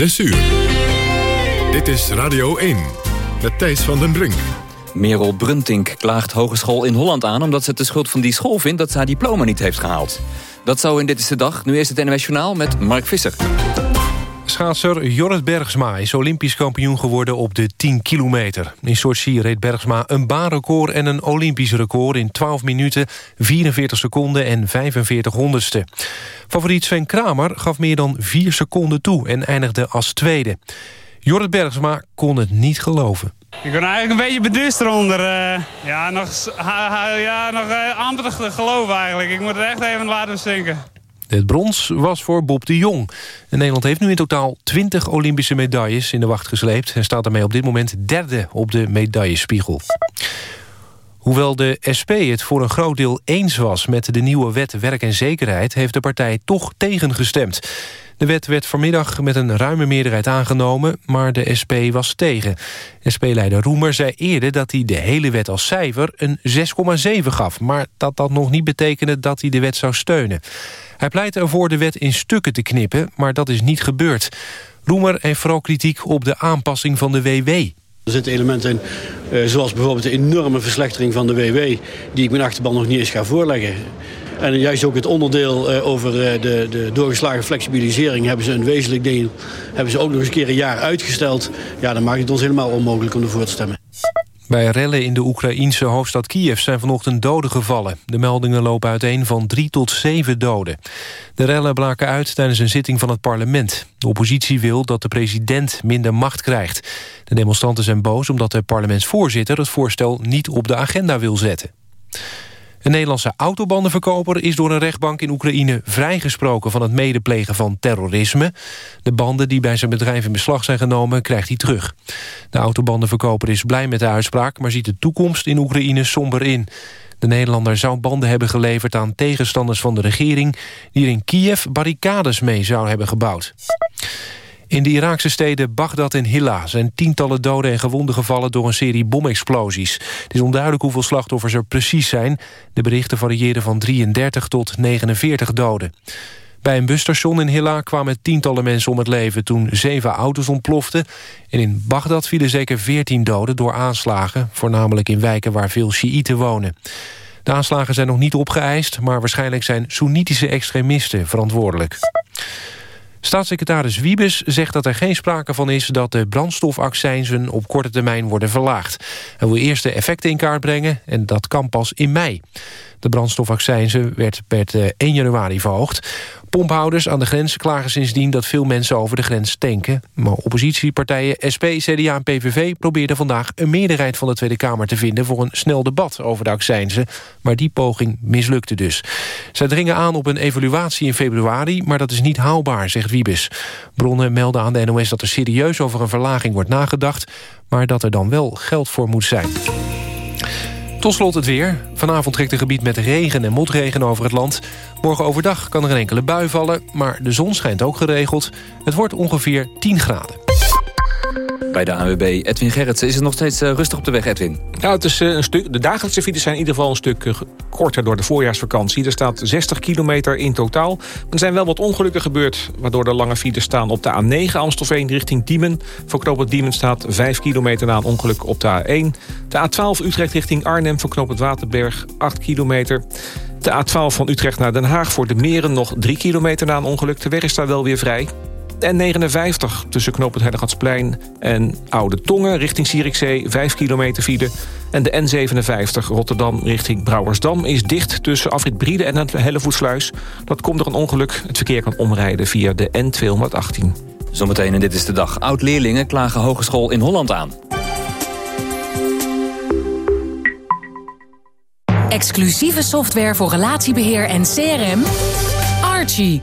6 uur. Dit is Radio 1 met Thijs van den Brink. Merel Bruntink klaagt Hogeschool in Holland aan... omdat ze het de schuld van die school vindt dat ze haar diploma niet heeft gehaald. Dat zou in Dit is de Dag. Nu is het NWS Journaal met Mark Visser. Schaatser Jorrit Bergsma is olympisch kampioen geworden op de 10 kilometer. In Sochi reed Bergsma een baanrecord en een olympisch record... in 12 minuten, 44 seconden en 45 honderdste. Favoriet Sven Kramer gaf meer dan 4 seconden toe... en eindigde als tweede. Jorrit Bergsma kon het niet geloven. Ik ben eigenlijk een beetje beduust eronder. Uh, ja, nog, ja, nog uh, amper te geloven eigenlijk. Ik moet het echt even laten zinken. Het brons was voor Bob de Jong. Nederland heeft nu in totaal 20 Olympische medailles in de wacht gesleept... en staat daarmee op dit moment derde op de medaillespiegel. Hoewel de SP het voor een groot deel eens was met de nieuwe wet werk en zekerheid... heeft de partij toch tegengestemd. De wet werd vanmiddag met een ruime meerderheid aangenomen... maar de SP was tegen. SP-leider Roemer zei eerder dat hij de hele wet als cijfer een 6,7 gaf... maar dat dat nog niet betekende dat hij de wet zou steunen. Hij pleitte ervoor de wet in stukken te knippen, maar dat is niet gebeurd. Roemer heeft vooral kritiek op de aanpassing van de WW. Er zitten elementen in, eh, zoals bijvoorbeeld de enorme verslechtering van de WW... die ik mijn achterban nog niet eens ga voorleggen. En juist ook het onderdeel eh, over eh, de, de doorgeslagen flexibilisering... hebben ze een wezenlijk deel hebben ze ook nog eens een keer een jaar uitgesteld. Ja, dan maakt het ons helemaal onmogelijk om ervoor te stemmen. Bij rellen in de Oekraïense hoofdstad Kiev zijn vanochtend doden gevallen. De meldingen lopen uiteen van drie tot zeven doden. De rellen braken uit tijdens een zitting van het parlement. De oppositie wil dat de president minder macht krijgt. De demonstranten zijn boos omdat de parlementsvoorzitter... het voorstel niet op de agenda wil zetten. Een Nederlandse autobandenverkoper is door een rechtbank in Oekraïne vrijgesproken van het medeplegen van terrorisme. De banden die bij zijn bedrijf in beslag zijn genomen krijgt hij terug. De autobandenverkoper is blij met de uitspraak, maar ziet de toekomst in Oekraïne somber in. De Nederlander zou banden hebben geleverd aan tegenstanders van de regering... die er in Kiev barricades mee zou hebben gebouwd. In de Iraakse steden Bagdad en Hilla zijn tientallen doden en gewonden gevallen door een serie bomexplosies. Het is onduidelijk hoeveel slachtoffers er precies zijn. De berichten variëren van 33 tot 49 doden. Bij een busstation in Hilla kwamen tientallen mensen om het leven toen zeven auto's ontploften. En in Bagdad vielen zeker 14 doden door aanslagen, voornamelijk in wijken waar veel Sjiïten wonen. De aanslagen zijn nog niet opgeëist, maar waarschijnlijk zijn Soenitische extremisten verantwoordelijk. Staatssecretaris Wiebes zegt dat er geen sprake van is... dat de brandstofaccijnzen op korte termijn worden verlaagd. Hij wil eerst de effecten in kaart brengen en dat kan pas in mei. De brandstofaccijnzen werd per 1 eh, januari verhoogd. Pomphouders aan de grens klagen sindsdien dat veel mensen over de grens tanken. Maar oppositiepartijen SP, CDA en PVV probeerden vandaag een meerderheid van de Tweede Kamer te vinden voor een snel debat over de accijnzen. Maar die poging mislukte dus. Zij dringen aan op een evaluatie in februari, maar dat is niet haalbaar, zegt Wiebes. Bronnen melden aan de NOS dat er serieus over een verlaging wordt nagedacht, maar dat er dan wel geld voor moet zijn. Tot slot het weer. Vanavond trekt een gebied met regen en motregen over het land. Morgen overdag kan er een enkele bui vallen, maar de zon schijnt ook geregeld. Het wordt ongeveer 10 graden. Bij de AWB Edwin Gerritsen is het nog steeds eh, rustig op de weg, Edwin. Ja, het is, eh, een stuk, de dagelijkse files zijn in ieder geval een stuk eh, korter door de voorjaarsvakantie. Er staat 60 kilometer in totaal. Er zijn wel wat ongelukken gebeurd, waardoor de lange files staan op de A9 Amstelveen richting Diemen. Voor knooppunt Diemen staat 5 kilometer na een ongeluk op de A1. De A12 Utrecht richting Arnhem voor knooppunt Waterberg 8 kilometer. De A12 van Utrecht naar Den Haag voor de Meren nog 3 kilometer na een ongeluk. De weg is daar wel weer vrij. N59 tussen knooppunt Hellegatsplein en Oude Tongen richting Zierikzee, 5 kilometer file. En de N57 Rotterdam richting Brouwersdam is dicht tussen Afrit Briede en het Hellevoetsluis. Dat komt door een ongeluk. Het verkeer kan omrijden via de N218. Zometeen en dit is de dag. Oud-leerlingen klagen hogeschool in Holland aan. Exclusieve software voor relatiebeheer en CRM. Archie.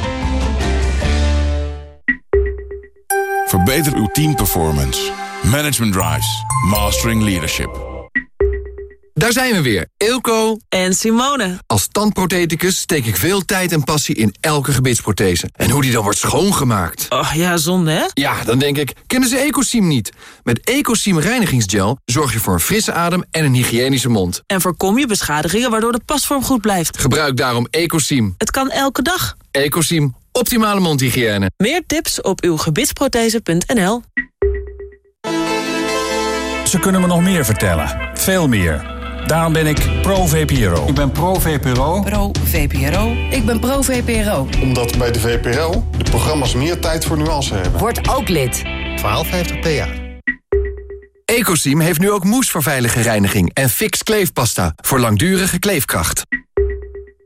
Verbeter uw teamperformance. Management Drives. Mastering Leadership. Daar zijn we weer, Eelco en Simone. Als tandprotheticus steek ik veel tijd en passie in elke gebitsprothese. En hoe die dan wordt schoongemaakt. Oh ja, zonde hè? Ja, dan denk ik, kennen ze Ecosim niet? Met Ecosim reinigingsgel zorg je voor een frisse adem en een hygiënische mond. En voorkom je beschadigingen waardoor de pasvorm goed blijft. Gebruik daarom Ecosim. Het kan elke dag. Ecosim, optimale mondhygiëne. Meer tips op uw gebitsprothese.nl Ze kunnen me nog meer vertellen. Veel meer. Daarom ben ik pro-VPRO. Ik ben pro-VPRO. Pro-VPRO. Ik ben pro-VPRO. Omdat bij de VPRO de programma's meer tijd voor nuance hebben. Word ook lid. 1250 PA. Ecosim heeft nu ook moes voor veilige reiniging en fix kleefpasta voor langdurige kleefkracht.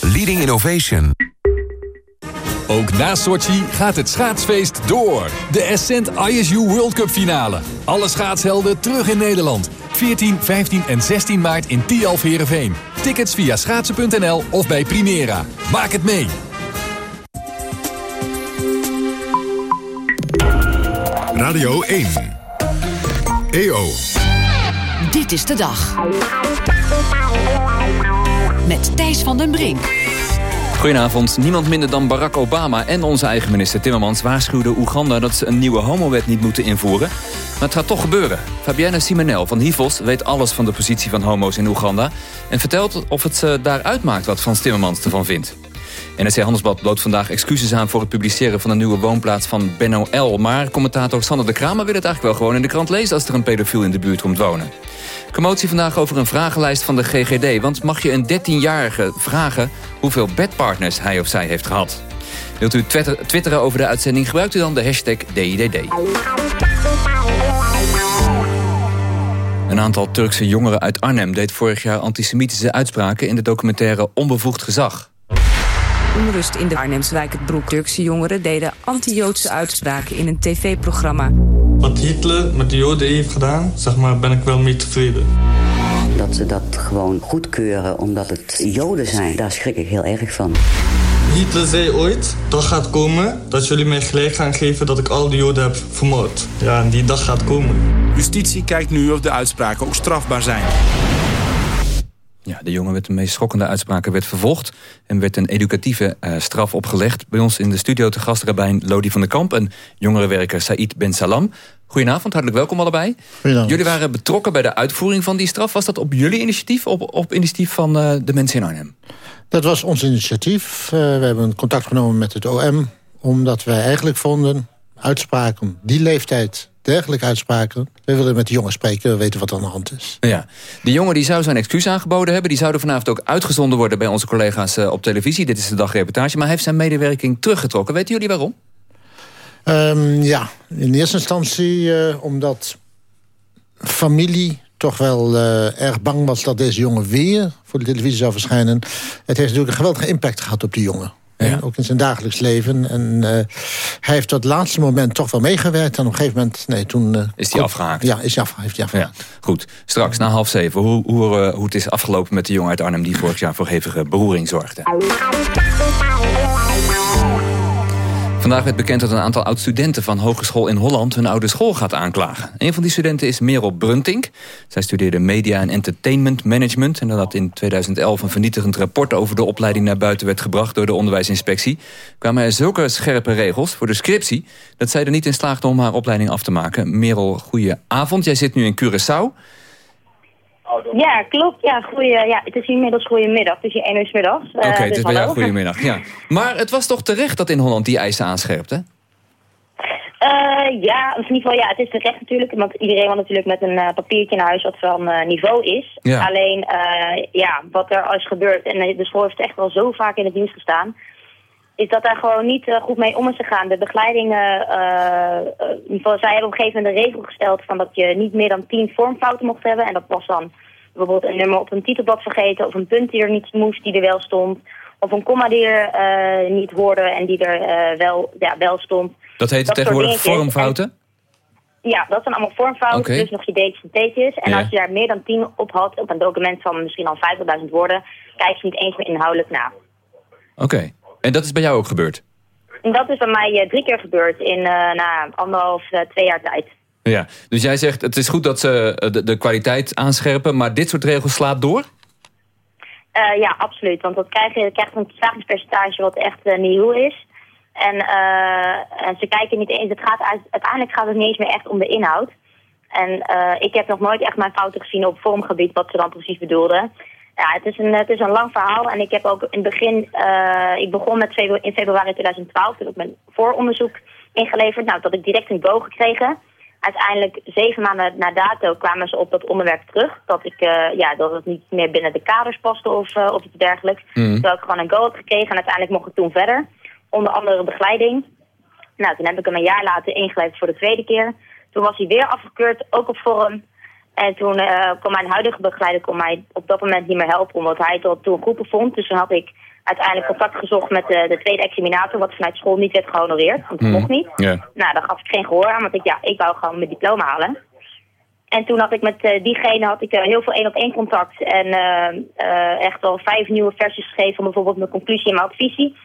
leading innovation. Ook na Sochi gaat het schaatsfeest door. De Ascent ISU World Cup finale. Alle schaatshelden terug in Nederland. 14, 15 en 16 maart in Tialf Heerenveen. Tickets via schaatsen.nl of bij Primera. Maak het mee. Radio 1. EO. Dit is de dag. Met Thijs van den Brink. Goedenavond. Niemand minder dan Barack Obama en onze eigen minister Timmermans... waarschuwden Oeganda dat ze een nieuwe homowet niet moeten invoeren. Maar het gaat toch gebeuren. Fabienne Simonel van Hivos weet alles van de positie van homo's in Oeganda... en vertelt of het ze daar uitmaakt wat Frans Timmermans ervan vindt. NRC Handelsblad bood vandaag excuses aan voor het publiceren van een nieuwe woonplaats van Benno L. Maar commentator Sander de Kramer wil het eigenlijk wel gewoon in de krant lezen als er een pedofiel in de buurt komt wonen. Commotie vandaag over een vragenlijst van de GGD. Want mag je een 13-jarige vragen hoeveel bedpartners hij of zij heeft gehad? Wilt u twitteren over de uitzending? Gebruikt u dan de hashtag DIDD. Een aantal Turkse jongeren uit Arnhem deed vorig jaar antisemitische uitspraken in de documentaire Onbevoegd Gezag. Onrust in de Arnhemse wijk het Broek. Turkse jongeren deden anti-Joodse uitspraken in een tv-programma. Wat Hitler met de Joden heeft gedaan, zeg maar, ben ik wel mee tevreden. Dat ze dat gewoon goedkeuren omdat het Joden zijn, daar schrik ik heel erg van. Hitler zei ooit, dag gaat komen dat jullie mij gelijk gaan geven dat ik al die Joden heb vermoord. Ja, en die dag gaat komen. Justitie kijkt nu of de uitspraken ook strafbaar zijn. Ja, de jongen met de meest schokkende uitspraken werd vervolgd... en werd een educatieve uh, straf opgelegd. Bij ons in de studio te gast Rabijn Lodi van der Kamp... en jongerenwerker Said Ben Salam. Goedenavond, hartelijk welkom allebei. Jullie waren betrokken bij de uitvoering van die straf. Was dat op jullie initiatief, op, op initiatief van uh, de mensen in Arnhem? Dat was ons initiatief. Uh, we hebben contact genomen met het OM... omdat wij eigenlijk vonden, uitspraken die leeftijd dergelijke uitspraken. We willen met de jongen spreken, we weten wat er aan de hand is. Ja. De jongen die zou zijn excuus aangeboden hebben. Die zouden vanavond ook uitgezonden worden bij onze collega's uh, op televisie. Dit is de dagreportage. Maar hij heeft zijn medewerking teruggetrokken. Weten jullie waarom? Um, ja, in eerste instantie uh, omdat familie toch wel uh, erg bang was dat deze jongen weer voor de televisie zou verschijnen. Het heeft natuurlijk een geweldige impact gehad op die jongen. Ook in zijn dagelijks leven. En uh, hij heeft tot het laatste moment toch wel meegewerkt. En op een gegeven moment, nee, toen... Uh, is hij afgehaakt? Ja, is hij af, heeft hij afgehaakt. Ja. Goed, straks na half zeven. Hoe, hoe, uh, hoe het is afgelopen met de jongen uit Arnhem... die vorig jaar voor hevige beroering zorgde. Vandaag werd bekend dat een aantal oud-studenten van Hogeschool in Holland... hun oude school gaat aanklagen. Een van die studenten is Merel Bruntink. Zij studeerde Media en Entertainment Management... en nadat in 2011 een vernietigend rapport over de opleiding naar buiten werd gebracht... door de onderwijsinspectie, kwamen er zulke scherpe regels voor de scriptie... dat zij er niet in slaagde om haar opleiding af te maken. Merel, goeie avond. Jij zit nu in Curaçao. Ja, klopt. Ja, goeie, ja, het is inmiddels goedemiddag. Het is je 1 uur middags. Oké, okay, dus het is bij jou goedemiddag. Ja. Maar het was toch terecht dat in Holland die eisen aanscherpt, hè? Uh, ja, in ieder geval, ja, het is terecht natuurlijk. Want iedereen wil natuurlijk met een uh, papiertje naar huis wat van uh, niveau is. Ja. Alleen, ja, wat er is gebeurd. En de school heeft echt wel zo vaak in het nieuws gestaan. Is dat daar gewoon niet eh, goed mee om is gegaan. De begeleiding, in ieder geval, zij hebben op een gegeven moment een regel gesteld van dat je niet meer dan tien vormfouten mocht hebben. En dat was dan bijvoorbeeld een nummer op een titelblad vergeten of een punt die er niet moest, die er wel stond. Of een komma die er niet hoorde en die er wel, ja, wel stond. Dat heet tegenwoordig vormfouten? Ja, dat zijn allemaal vormfouten, dus nog je D'tjes en T'tjes. En Ja. als je daar meer dan 10 op had, op een document van misschien al 50.000 woorden, kijk je niet eens meer inhoudelijk na. Oké. En dat is bij jou ook gebeurd? Dat is bij mij eh, drie keer gebeurd in eh na anderhalf, eh, twee jaar tijd. Ja. Dus jij zegt, het is goed dat ze de, de kwaliteit aanscherpen... maar dit soort regels slaat door? Ja, absoluut. Want dat krijg je, krijgt een slagingspercentage wat echt nieuw is. En, ze kijken niet eens, het gaat uit- uiteindelijk gaat het niet eens meer echt om de inhoud. En ik heb nog nooit echt mijn fouten gezien op vormgebied, wat ze dan precies bedoelden. Ja, het is een, het is een lang verhaal. En ik heb ook in het begin, eh, ik begon met febru- in februari 2012, toen ik mijn vooronderzoek ingeleverd. Nou, dat ik direct een go gekregen. Uiteindelijk, zeven maanden na dato, kwamen ze op dat onderwerp terug. Dat, ik, eh, ja, dat het niet meer binnen de kaders paste of, eh, of iets dergelijks. Mhm. Terwijl ik gewoon een go had gekregen. En uiteindelijk mocht ik toen verder. Onder andere begeleiding. Nou, toen heb ik hem een jaar later ingeleverd voor de tweede keer. Toen was hij weer afgekeurd, ook op vorm. En toen eh, kon mijn huidige begeleider kon mij op dat moment niet meer helpen, omdat hij het al toen groepen vond. Dus toen had ik uiteindelijk contact gezocht met de, de tweede examinator, wat vanuit school niet werd gehonoreerd. Want dat Mhm. mocht niet. Nou, daar gaf ik geen gehoor aan, want ik, ja, ik wou gewoon mijn diploma halen. En toen had ik met eh, diegene had ik, eh, heel veel één op één contact. En echt al vijf nieuwe versies geschreven van bijvoorbeeld mijn conclusie en mijn ook visie.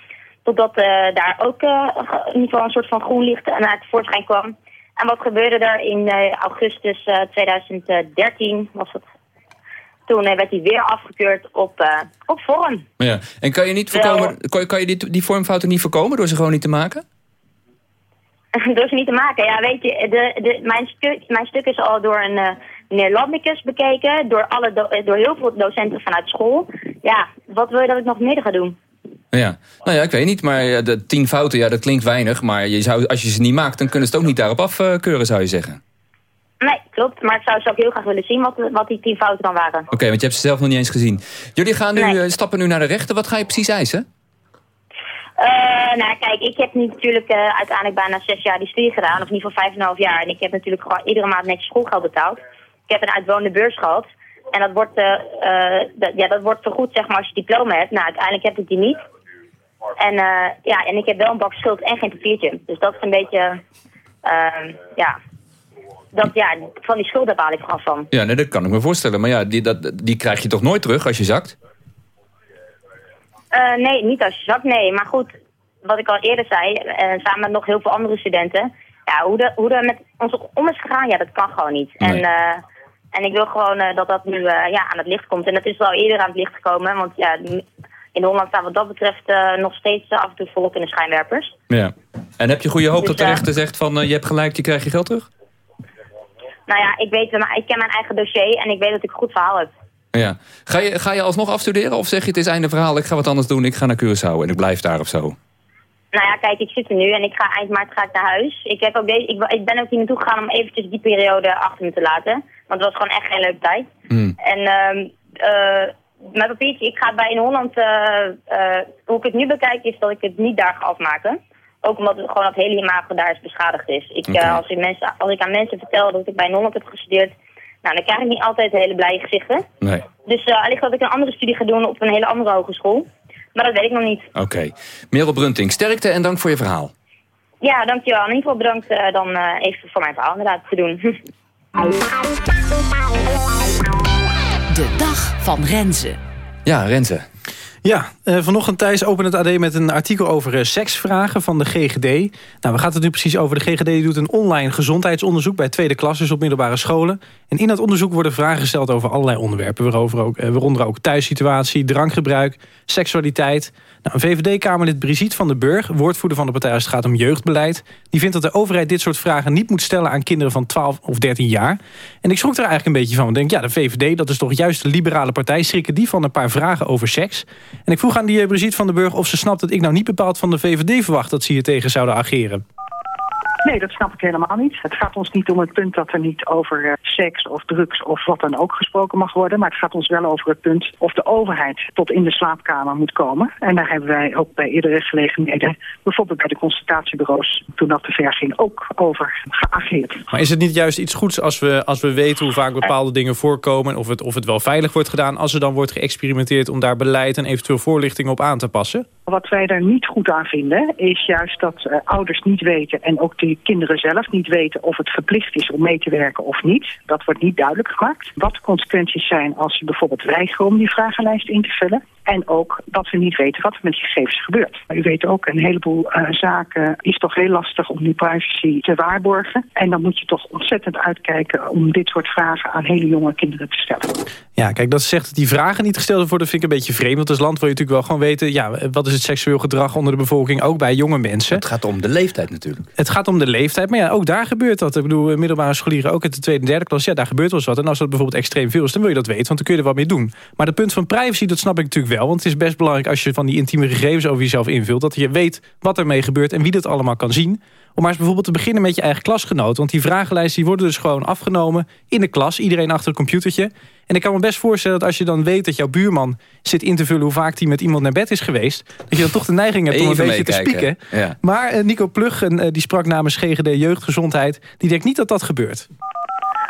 Totdat daar ook in ieder geval een soort van groen licht naar tevoorschijn kwam. En wat gebeurde er in eh, augustus eh, 2013 was het. Toen eh, werd hij weer afgekeurd op, eh, op vorm. Ja. En kan je, niet voorkomen, kan je, kan je die, die vormfouten niet voorkomen door ze gewoon niet te maken? Door ze niet te maken. Ja, weet je, de, de, mijn, stuk, mijn stuk is al door een uh, meneer Landicus bekeken. Door, alle do- eh, door heel veel docenten vanuit school. Ja, wat wil je dat ik nog meer ga doen? Ja. Nou ja, ik weet niet, maar de tien fouten, ja, dat klinkt weinig. Maar je zou, als je ze niet maakt, dan kunnen ze het ook niet daarop afkeuren, zou je zeggen. Nee, klopt. Maar ik zou ze ook heel graag willen zien wat, wat die tien fouten dan waren. Oké, want je hebt ze zelf nog niet eens gezien. Jullie gaan nu, eh, stappen nu naar de rechter. Wat ga je precies eisen? Eh, nou, kijk, ik heb nu natuurlijk eh, uiteindelijk bijna zes jaar die studie gedaan, of in ieder geval vijf en een half jaar. En ik heb natuurlijk gewoon iedere maand netjes schoolgeld betaald. Ik heb een uitwonende beurs gehad. En dat wordt, dat, ja, dat wordt vergoed, zeg maar, als je diploma hebt. Nou, uiteindelijk heb ik die niet. En, eh, ja, en ik heb wel een bak schuld en geen papiertje. Dus dat is een beetje, eh, ja, dat, ja, van die schuld daar baal ik gewoon van. Ja, nee, dat kan ik me voorstellen. Maar ja, die, dat, die krijg je toch nooit terug als je zakt? Eh, nee, niet als je zakt, nee. Maar goed, wat ik al eerder zei, eh, samen met nog heel veel andere studenten. Ja, hoe er hoe er met ons om is gegaan, ja, dat kan gewoon niet. En, en ik wil gewoon dat dat nu ja, aan het licht komt. En dat is wel eerder aan het licht gekomen. Want ja, in Holland staan wat dat betreft eh, nog steeds eh, af en toe volop in de schijnwerpers. Ja. En heb je goede hoop Dus, dat de eh, rechter zegt van... je hebt gelijk, je krijgt je geld terug? Nou ja, ik, weet, maar ik ken mijn eigen dossier en ik weet dat ik een goed verhaal heb. Ja. Ga je, ga je alsnog afstuderen of zeg je het is einde verhaal... ik ga wat anders doen, ik ga naar Curaçao en ik blijf daar of zo? Nou ja, kijk, ik zit er nu en ik ga eind maart ga ik naar huis. Ik, heb ook deze, ik, ik ben ook hier naartoe gegaan om eventjes die periode achter me te laten. Want het was gewoon echt geen leuke tijd. En mijn papiertje, ik ga bij in Holland, eh, eh, hoe ik het nu bekijk, is dat ik het niet daar ga afmaken. Ook omdat het gewoon het hele imago daar is beschadigd is. Ik, eh, als, ik mensen, als ik aan mensen vertel dat ik bij in Holland heb gestudeerd, nou, dan krijg ik niet altijd hele blije gezichten. Nee. Dus eh allicht dat ik een andere studie ga doen op een hele andere hogeschool. Maar dat weet ik nog niet. Oké. Merel Brunting, sterkte en dank voor je verhaal. Ja, dankjewel. In ieder geval bedankt eh, dan eh, even voor mijn verhaal inderdaad te doen. De dag van Renze. Ja, Renze. Ja, eh, vanochtend Thijs opent het AD met een artikel over eh, seksvragen van de GGD. Nou, waar gaat het nu precies over? De GGD doet een online gezondheidsonderzoek bij tweede klassers op middelbare scholen. En in dat onderzoek worden vragen gesteld over allerlei onderwerpen. Waarover ook, eh, waaronder ook thuissituatie, drankgebruik, seksualiteit. Nou, VVD-kamerlid Brigitte van den Burg, woordvoerder van de partij als het gaat om jeugdbeleid. Die vindt dat de overheid dit soort vragen niet moet stellen aan kinderen van 12 of 13 jaar. En ik schrok er eigenlijk een beetje van. Ik denk, ja, de VVD, dat is toch juist de liberale partij. Schrikken die van een paar vragen over seks? En ik vroeg aan die eh, Brigitte van den Burg of ze snapt dat ik nou niet bepaald van de VVD verwacht dat ze hier tegen zouden ageren. Nee, dat snap ik helemaal niet. Het gaat ons niet om het punt dat er niet over eh, seks of drugs of wat dan ook gesproken mag worden. Maar het gaat ons wel over het punt of de overheid tot in de slaapkamer moet komen. En daar hebben wij ook bij eerdere gelegenheden, bijvoorbeeld bij de consultatiebureaus, toen dat te ver ging, ook over geageerd. Maar is het niet juist iets goeds als we, als we weten hoe vaak bepaalde dingen voorkomen... en of het, of het wel veilig wordt gedaan als er dan wordt geëxperimenteerd... om daar beleid en eventueel voorlichting op aan te passen? Wat wij daar niet goed aan vinden, is juist dat uh, ouders niet weten... en ook de kinderen zelf niet weten of het verplicht is om mee te werken of niet. Dat wordt niet duidelijk gemaakt. Wat de consequenties zijn als ze bijvoorbeeld weigeren om die vragenlijst in te vullen. En ook dat we niet weten wat er met die gegevens gebeurt. U weet ook, een heleboel uh, zaken is toch heel lastig om die privacy te waarborgen. En dan moet je toch ontzettend uitkijken om dit soort vragen aan hele jonge kinderen te stellen. Ja, kijk, dat zegt dat die vragen niet gesteld worden, vind ik een beetje vreemd. Want als land wil je natuurlijk wel gewoon weten, ja, wat is het seksueel gedrag onder de bevolking, ook bij jonge mensen. Het gaat om de leeftijd natuurlijk. Het gaat om de leeftijd, maar ja, ook daar gebeurt dat. Ik bedoel, middelbare scholieren, ook in de tweede en derde klas, ja, daar gebeurt wel eens wat. En als dat bijvoorbeeld extreem veel is, dan wil je dat weten, want dan kun je er wat mee doen. Maar het punt van privacy, dat snap ik natuurlijk wel. Want het is best belangrijk als je van die intieme gegevens over jezelf invult... dat je weet wat ermee gebeurt en wie dat allemaal kan zien. Om maar eens bijvoorbeeld te beginnen met je eigen klasgenoot. Want die vragenlijsten die worden dus gewoon afgenomen in de klas. Iedereen achter een computertje. En ik kan me best voorstellen dat als je dan weet dat jouw buurman zit in te vullen... hoe vaak hij met iemand naar bed is geweest... dat je dan toch de neiging hebt om een beetje te spieken. Ja. Maar uh, Nico Plug, uh, die sprak namens GGD Jeugdgezondheid... die denkt niet dat dat gebeurt.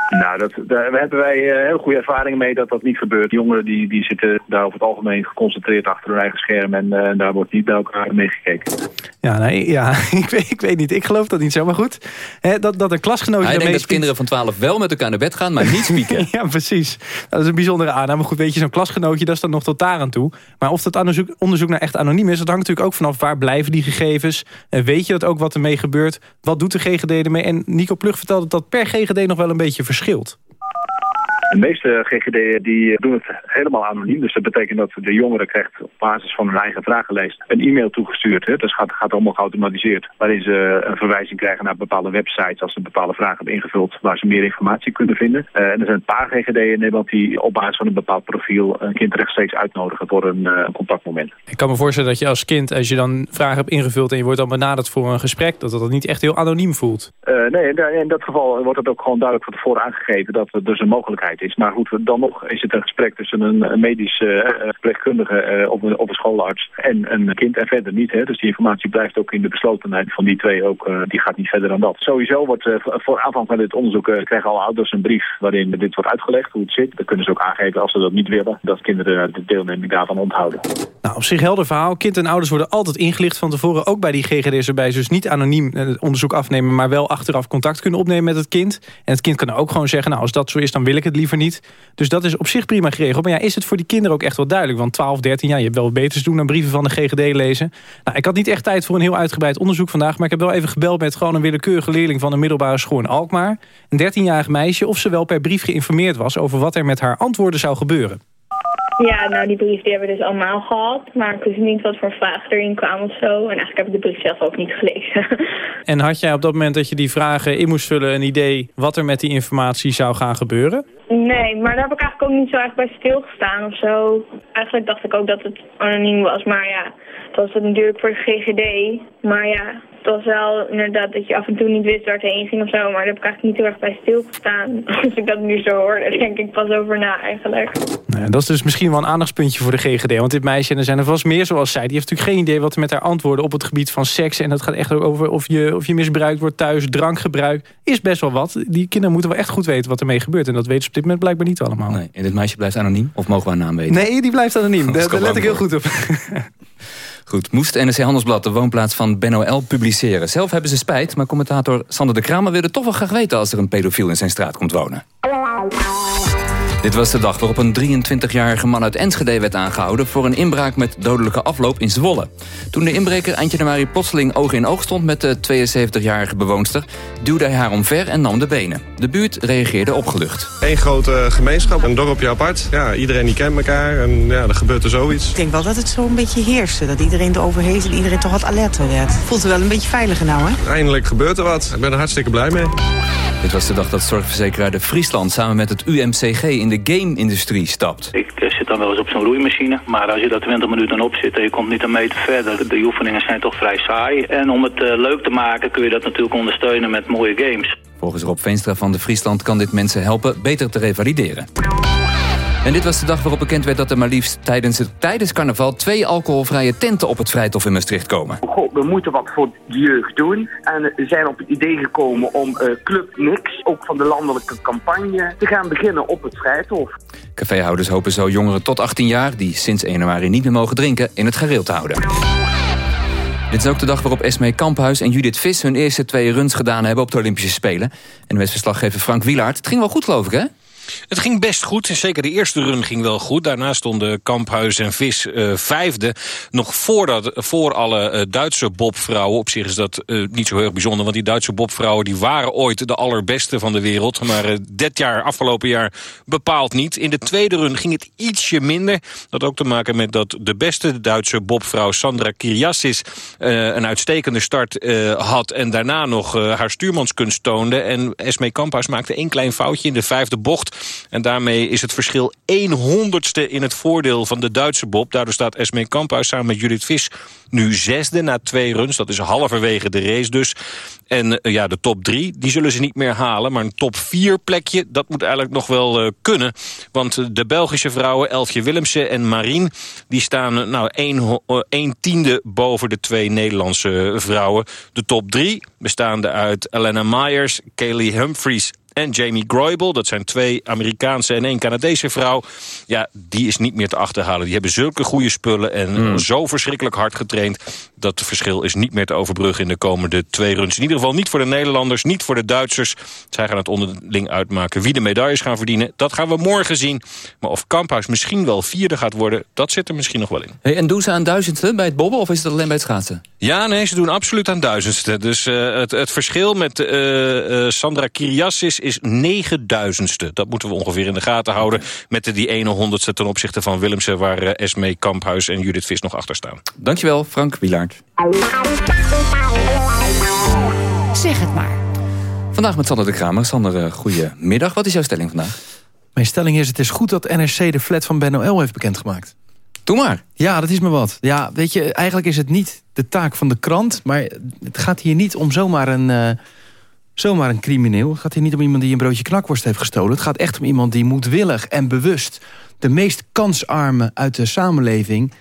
Nou, dat, daar hebben wij uh, hele goede ervaringen mee dat dat niet gebeurt. Jongeren die, die zitten daar over het algemeen geconcentreerd achter hun eigen scherm en uh, daar wordt niet bij elkaar meegekeken. Ja, nee, ja ik, weet, ik weet niet. Ik geloof dat niet zo. Maar goed, hè, dat, dat een klasgenootje... Hij denkt dat kinderen van 12 wel met elkaar naar bed gaan, maar niet spieken. ja, precies. Dat is een bijzondere aanname. Goed, weet je, zo'n klasgenootje, dat is dan nog tot daar aan toe. Maar of dat onderzoek, onderzoek nou echt anoniem is, dat hangt natuurlijk ook vanaf waar blijven die gegevens. Uh, weet je dat ook wat ermee gebeurt? Wat doet de GGD ermee? En Nico Plug vertelde dat per GGD nog wel een beetje verschilt verschilt. De meeste GGD'en die doen het helemaal anoniem. Dus dat betekent dat de jongere krijgt op basis van hun eigen vragenlijst een e-mail toegestuurd. Hè. Dat gaat, gaat allemaal geautomatiseerd. Waarin ze een verwijzing krijgen naar bepaalde websites als ze bepaalde vragen hebben ingevuld waar ze meer informatie kunnen vinden. Uh, en er zijn een paar GGD'en in Nederland die op basis van een bepaald profiel een kind rechtstreeks uitnodigen voor een, uh, contactmoment. Ik kan me voorstellen dat je als kind, als je dan vragen hebt ingevuld en je wordt dan benaderd voor een gesprek, dat dat niet echt heel anoniem voelt. Uh, nee, in dat geval wordt het ook gewoon duidelijk van tevoren aangegeven dat er dus een mogelijkheid is. Maar goed, dan nog is het een gesprek tussen een medische uh, verpleegkundige uh, of, een, of een schoolarts en een kind en verder niet. Hè. Dus die informatie blijft ook in de beslotenheid van die twee ook, die gaat niet verder dan dat. Sowieso wordt voor aanvang van dit onderzoek krijgen alle ouders een brief waarin dit wordt uitgelegd, hoe het zit. Dan kunnen ze ook aangeven als ze dat niet willen, dat kinderen de deelneming daarvan onthouden. Nou, op zich helder verhaal. Kind en ouders worden altijd ingelicht van tevoren, ook bij die GGD's erbij. Dus niet anoniem het onderzoek afnemen, maar wel achteraf contact kunnen opnemen met het kind. En het kind kan ook gewoon zeggen, nou als dat zo is, dan wil ik het liever niet. Dus dat is op zich prima geregeld. Maar ja, is het voor die kinderen ook echt wel duidelijk? Want 12, 13 jaar, je hebt wel beters doen dan brieven van de GGD lezen. Nou, ik had niet echt tijd voor een heel uitgebreid onderzoek vandaag... maar ik heb wel even gebeld met gewoon een willekeurige leerling... van een middelbare school in Alkmaar. Een 13-jarig meisje of ze wel per brief geïnformeerd was... over wat er met haar antwoorden zou gebeuren. Ja, nou die brief die hebben we dus allemaal gehad. Maar ik wist niet wat voor vragen erin kwamen of zo. En eigenlijk heb ik de brief zelf ook niet gelezen. En had jij op dat moment dat je die vragen in moest vullen... een idee wat er met die informatie zou gaan gebeuren? Nee, maar daar heb ik eigenlijk ook niet zo erg bij stilgestaan of zo. Eigenlijk dacht ik ook dat het anoniem was. Maar ja, dat was het natuurlijk voor de GGD. Maar ja, het was wel inderdaad dat je af en toe niet wist waar het heen ging of zo. Maar daar heb ik eigenlijk niet heel erg bij stilgestaan. Als ik dat nu zo hoor, daar denk ik pas over na eigenlijk. Nou, dat is dus misschien wel een aandachtspuntje voor de GGD. Want dit meisje, en er zijn er vast meer zoals zij... die heeft natuurlijk geen idee wat er met haar antwoorden op het gebied van seks... en dat gaat echt ook over of je, of je misbruikt wordt thuis, drankgebruik... is best wel wat. Die kinderen moeten wel echt goed weten wat ermee gebeurt. En dat weten ze op dit moment blijkbaar niet allemaal. Nee, en dit meisje blijft anoniem? Of mogen we haar naam weten? Nee, die blijft anoniem. Daar, daar let ik heel goed op. Goed, moest NRC Handelsblad de woonplaats van Benno L. publiceren. Zelf hebben ze spijt, maar commentator Sander de Kramer... wil toch wel graag weten als er een pedofiel in zijn straat komt wonen. Dit was de dag waarop een 23-jarige man uit Enschede werd aangehouden... voor een inbraak met dodelijke afloop in Zwolle. Toen de inbreker eind januari plotseling oog in oog stond... met de 72-jarige bewoonster, duwde hij haar omver en nam de benen. De buurt reageerde opgelucht. Eén grote gemeenschap, een dorpje apart. Ja, iedereen die kent elkaar en ja, er gebeurt er zoiets. Ik denk wel dat het zo een beetje heerste. Dat iedereen erover heeft en iedereen toch wat alerter werd. Voelt er wel een beetje veiliger nou, hè? Eindelijk gebeurt er wat. Ik ben er hartstikke blij mee. Dit was de dag dat zorgverzekeraar de Friesland samen met het UMCG in de game-industrie stapt. Ik eh, zit dan wel eens op zo'n roeimachine, maar als je daar 20 minuten op zit en je komt niet een meter verder, de oefeningen zijn toch vrij saai. En om het eh, leuk te maken kun je dat natuurlijk ondersteunen met mooie games. Volgens Rob Veenstra van de Friesland kan dit mensen helpen beter te revalideren. En dit was de dag waarop bekend werd dat er maar liefst tijdens, het, tijdens carnaval... twee alcoholvrije tenten op het Vrijthof in Maastricht komen. Goh, we moeten wat voor de jeugd doen. En we zijn op het idee gekomen om uh, Club Nix, ook van de landelijke campagne... te gaan beginnen op het Vrijthof. Caféhouders hopen zo jongeren tot 18 jaar... die sinds 1 januari niet meer mogen drinken, in het gareel te houden. Dit is ook de dag waarop Esmee Kamphuis en Judith Vis... hun eerste twee runs gedaan hebben op de Olympische Spelen. En de verslaggever Frank Wielaert. Het ging wel goed, geloof ik, hè? Het ging best goed. Zeker de eerste run ging wel goed. Daarna stonden Kamphuis en Vis uh, vijfde. Nog voordat, voor alle uh, Duitse bobvrouwen. Op zich is dat uh, niet zo heel bijzonder. Want die Duitse bobvrouwen die waren ooit de allerbeste van de wereld. Maar dit jaar, afgelopen jaar, bepaald niet. In de tweede run ging het ietsje minder. Dat ook te maken met dat de beste Duitse bobvrouw Sandra Kiriassis... een uitstekende start had. En daarna nog haar stuurmanskunst toonde. En Esmee Kamphuis maakte één klein foutje in de vijfde bocht. En daarmee is het verschil 1 honderdste in het voordeel van de Duitse bob. Daardoor staat Esmee Kamphuis samen met Judith Vis nu zesde na twee runs. Dat is halverwege de race dus. En uh, ja, de top drie, die zullen ze niet meer halen. Maar een top vier plekje, dat moet eigenlijk nog wel uh, kunnen. Want de Belgische vrouwen, Elfje Willemsen en Marien... die staan nou één, één tiende boven de twee Nederlandse vrouwen. De top drie, bestaande uit Elena Myers, Kaylee Humphries en Jamie Groibel. Dat zijn twee Amerikaanse en één Canadese vrouw. Ja, die is niet meer te achterhalen. Die hebben zulke goede spullen en mm. zo verschrikkelijk hard getraind... dat verschil is niet meer te overbruggen in de komende twee runs. In ieder geval niet voor de Nederlanders, niet voor de Duitsers. Zij gaan het onderling uitmaken wie de medailles gaan verdienen. Dat gaan we morgen zien. Maar of Kamphuis misschien wel vierde gaat worden... dat zit er misschien nog wel in. Hey, en doen ze aan duizendste bij het bobben of is het alleen bij het schaatsen? Ja, nee, ze doen absoluut aan duizendste. Dus uh, het, het, verschil met uh, uh, Sandra Kiriassis is 9000ste. Dat moeten we ongeveer in de gaten houden. Met de, die ene honderdste ten opzichte van Willemsen... waar Esmee Kamphuis en Judith Vis nog achter staan. Dankjewel, Frank Wielaert. Zeg het maar. Vandaag met Sander de Kramer. Sander, uh, goedemiddag. Wat is jouw stelling vandaag? Mijn stelling is, het is goed dat NRC de flat van Ben OL heeft bekendgemaakt. Doe maar. Ja, dat is me wat. Ja, weet je, eigenlijk is het niet de taak van de krant... maar het gaat hier niet om zomaar een... Uh, zomaar een crimineel. Het gaat hier niet om iemand die een broodje knakworst heeft gestolen. Het gaat echt om iemand die moedwillig en bewust... de meest kansarme uit de samenleving...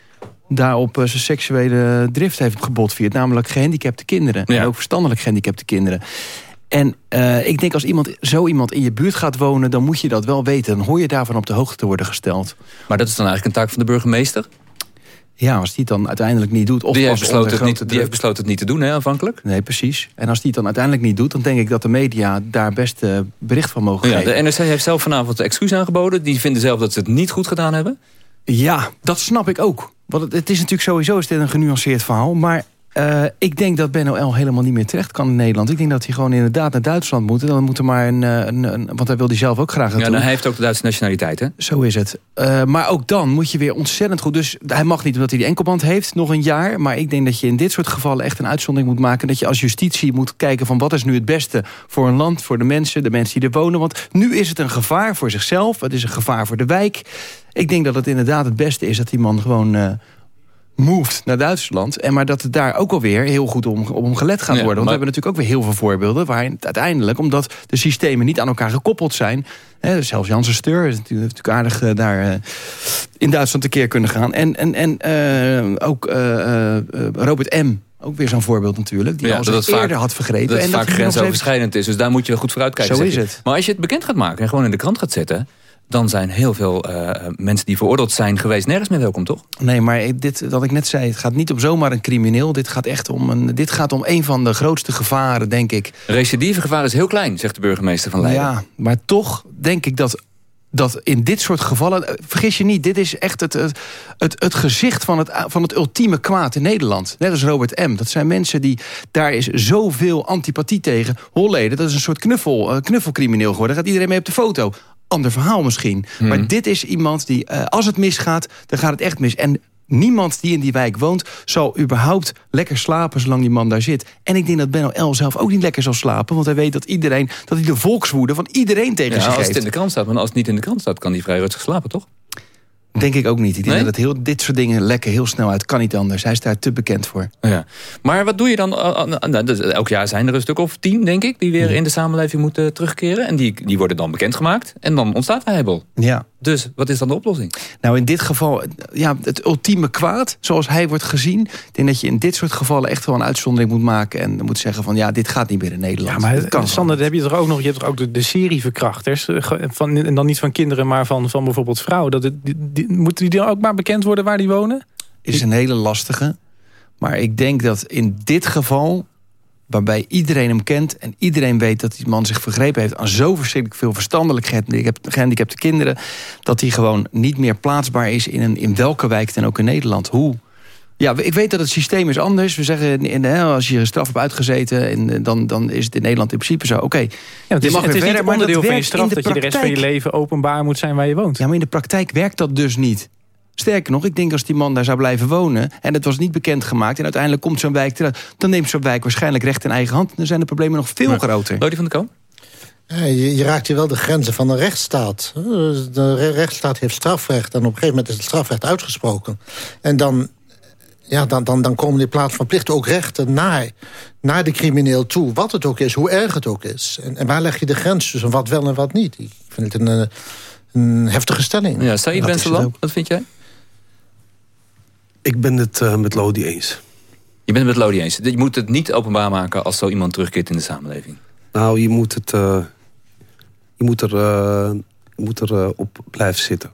daarop uh, zijn seksuele drift heeft gebotvierd. Namelijk gehandicapte kinderen. Ja. En ook verstandelijk gehandicapte kinderen. En uh, ik denk als iemand, zo iemand in je buurt gaat wonen... dan moet je dat wel weten. Dan hoor je daarvan op de hoogte te worden gesteld. Maar dat is dan eigenlijk een taak van de burgemeester? Ja, als die het dan uiteindelijk niet doet... Of die, heeft besloten, het niet, die heeft besloten het niet te doen, hè, aanvankelijk? Nee, precies. En als die het dan uiteindelijk niet doet... dan denk ik dat de media daar best uh, bericht van mogen ja, geven. De NRC heeft zelf vanavond excuus aangeboden. Die vinden zelf dat ze het niet goed gedaan hebben. Ja, dat snap ik ook. Want het, is natuurlijk sowieso is dit een genuanceerd verhaal. Maar uh, ik denk dat Ben OL helemaal niet meer terecht kan in Nederland. Ik denk dat hij gewoon inderdaad naar Duitsland moet. Dan moet er maar een, een, een want hij wil hij zelf ook graag naartoe. Ja, dan hij heeft ook de Duitse nationaliteit, hè? Zo is het. Uh, maar ook dan moet je weer ontzettend goed... Dus hij mag niet omdat hij die enkelband heeft, nog een jaar. Maar ik denk dat je in dit soort gevallen echt een uitzondering moet maken. Dat je als justitie moet kijken van wat is nu het beste voor een land, voor de mensen, de mensen die er wonen. Want nu is het een gevaar voor zichzelf. Het is een gevaar voor de wijk. Ik denk dat het inderdaad het beste is dat die man gewoon... Uh, moved naar Duitsland. En maar dat het daar ook alweer heel goed om, om gelet gaat worden. Want maar... we hebben natuurlijk ook weer heel veel voorbeelden... waar uiteindelijk, omdat de systemen niet aan elkaar gekoppeld zijn... Hè, zelfs Janssen Steur is natuurlijk aardig uh, daar uh, in Duitsland tekeer kunnen gaan. En, en, en uh, ook Robert M., ook weer zo'n voorbeeld natuurlijk. Die ja, al dat eerder vaak, had vergrepen. Dat en het vaak grensoverschrijdend is. Dus daar moet je goed voor uitkijken. Zo is het. Maar als je het bekend gaat maken en gewoon in de krant gaat zetten dan zijn heel veel uh, mensen die veroordeeld zijn geweest nergens meer welkom, toch? Nee, maar dit, wat ik net zei, het gaat niet om zomaar een crimineel. Dit gaat echt om een, dit gaat om een van de grootste gevaren, denk ik. Recidivegevaar is heel klein, zegt de burgemeester van Leiden. Ja, maar toch denk ik dat dat in dit soort gevallen... Vergis je niet, dit is echt het, het, het, het, gezicht van het, van het ultieme kwaad in Nederland. Net als Robert M. Dat zijn mensen die... Daar is zoveel antipathie tegen. Holleden, dat is een soort knuffel, uh, knuffelcrimineel geworden. Daar gaat iedereen mee op de foto ander verhaal misschien. Hmm. Maar dit is iemand die, uh, als het misgaat, dan gaat het echt mis. En Niemand die in die wijk woont zal überhaupt lekker slapen zolang die man daar zit. En ik denk dat Benno L. zelf ook niet lekker zal slapen. Want hij weet dat iedereen, dat hij de volkswoede van iedereen tegen ja, zich als heeft. het in de krant staat, maar als het niet in de krant staat... kan die vrij rustig slapen, toch? Denk ik ook niet. Ik denk Nee? dat heel, dit soort dingen lekken heel snel uit. Kan niet anders. Hij is daar te bekend voor. Ja. Maar wat doe je dan? uh, uh, nou, dus elk jaar zijn er een stuk of tien, denk ik... die weer in de samenleving moeten terugkeren. En die, die worden dan bekendgemaakt. En dan ontstaat er heibel. Ja. Dus wat is dan de oplossing? Nou, in dit geval, ja, het ultieme kwaad, zoals hij wordt gezien. Ik denk dat je in dit soort gevallen echt wel een uitzondering moet maken. En moet zeggen van, ja, dit gaat niet meer in Nederland. Ja, maar Dat kan Sander, dan heb je toch ook nog, je hebt toch ook de, de serieverkrachters. eh, Van, en dan niet van kinderen, maar van, van bijvoorbeeld vrouwen. Dat het, die, die- moeten die dan ook maar bekend worden waar die wonen? is een hele lastige. Maar ik denk dat in dit geval, waarbij iedereen hem kent... en iedereen weet dat die man zich vergrepen heeft... aan zo verschrikkelijk veel verstandelijk gehandicapte kinderen... dat hij gewoon niet meer plaatsbaar is in, een, in welke wijk dan ook in Nederland. Hoe? Ja, ik weet dat het systeem is anders. We zeggen, als je een straf hebt uitgezeten... En, dan, dan is het in Nederland in principe zo. Oké, Ja, het je is, mag het weer is verder, onderdeel van je straf dat je de rest van je leven openbaar moet zijn waar je woont. Ja, maar in de praktijk werkt dat dus niet. Sterker nog, ik denk als die man daar zou blijven wonen... en het was niet bekendgemaakt... en uiteindelijk komt zo'n wijk eruit... dan neemt zo'n wijk waarschijnlijk recht in eigen hand. Dan zijn de problemen nog veel groter. Lodi van de Kamp? Ja, je, je raakt hier wel de grenzen van een rechtsstaat. De re- rechtsstaat heeft strafrecht. En op een gegeven moment is het strafrecht uitgesproken. En dan, ja, dan, dan, dan komen die plaats van plicht ook rechten naar, naar de crimineel toe. Wat het ook is, hoe erg het ook is. En, en waar leg je de grens tussen wat wel en wat niet? Ik vind het een, eh, een heftige stelling. Ja, Said Dat Ben is het Salam, ook. wat vind jij? Ik ben het eh, met Lodi eens. Je bent het met Lodi eens. Je moet het niet openbaar maken als zo iemand terugkeert in de samenleving. Nou, je moet, het, eh, je moet er, eh, je moet er op blijven zitten.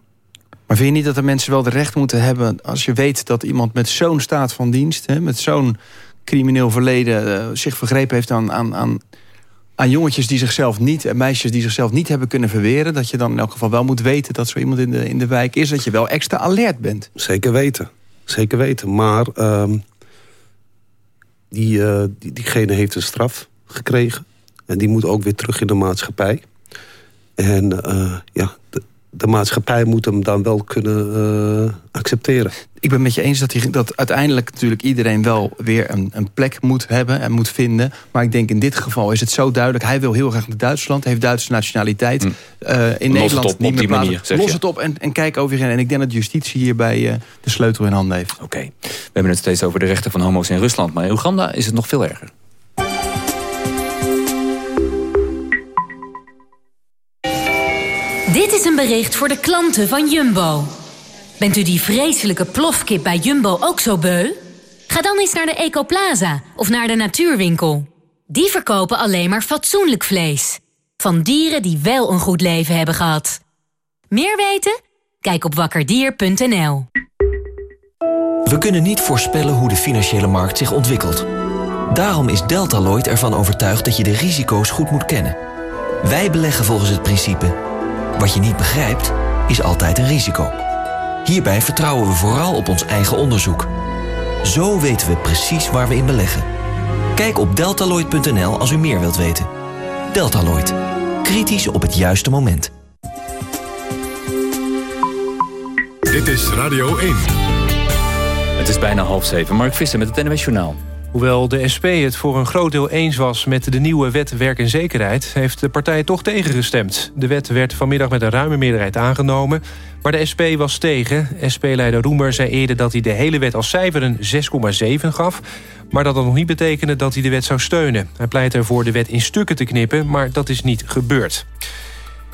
Maar vind je niet dat de mensen wel de recht moeten hebben... als je weet dat iemand met zo'n staat van dienst... Hè, met zo'n crimineel verleden zich vergrepen heeft aan, aan, aan, aan jongetjes die zichzelf niet... en meisjes die zichzelf niet hebben kunnen verweren... dat je dan in elk geval wel moet weten dat zo iemand in de, in de wijk is... dat je wel extra alert bent. Zeker weten. Zeker weten. Maar ehm, die, eh, die, diegene heeft een straf gekregen. En die moet ook weer terug in de maatschappij. En eh, ja, de, maatschappij moet hem dan wel kunnen eh, accepteren. Ik ben met je eens dat, die, dat uiteindelijk natuurlijk iedereen wel weer een, een plek moet hebben en moet vinden. Maar ik denk in dit geval is het zo duidelijk. Hij wil heel graag naar Duitsland, heeft Duitse nationaliteit. Eh, in Los Nederland het op niet op meer plaatsen. manier, Los je. het op en, en kijk over je heen. En ik denk dat justitie hierbij eh, de sleutel in handen heeft. Oké, we hebben het steeds over de rechten van homo's in Rusland. Maar in Oeganda is het nog veel erger. Dit is een bericht voor de klanten van Jumbo. Bent u die vreselijke plofkip bij Jumbo ook zo beu? Ga dan eens naar de Ecoplaza of naar de Natuurwinkel. Die verkopen alleen maar fatsoenlijk vlees. Van dieren die wel een goed leven hebben gehad. Meer weten? Kijk op wakkerdier.nl. We kunnen niet voorspellen hoe de financiële markt zich ontwikkelt. Daarom is Deltaloid ervan overtuigd dat je de risico's goed moet kennen. Wij beleggen volgens het principe... wat je niet begrijpt, is altijd een risico. Hierbij vertrouwen we vooral op ons eigen onderzoek. Zo weten we precies waar we in beleggen. Kijk op deltaloid.nl als u meer wilt weten. Deltaloid. Kritisch op het juiste moment. Dit is Radio 1. Het is bijna half zeven. Mark Visser met het NWS Journaal. Hoewel de SP het voor een groot deel eens was met de nieuwe wet werk en zekerheid... heeft de partij toch tegengestemd. De wet werd vanmiddag met een ruime meerderheid aangenomen... maar de SP was tegen. SP-leider Roemer zei eerder dat hij de hele wet als cijfer een 6,7 gaf... maar dat dat nog niet betekende dat hij de wet zou steunen. Hij pleit ervoor de wet in stukken te knippen, maar dat is niet gebeurd.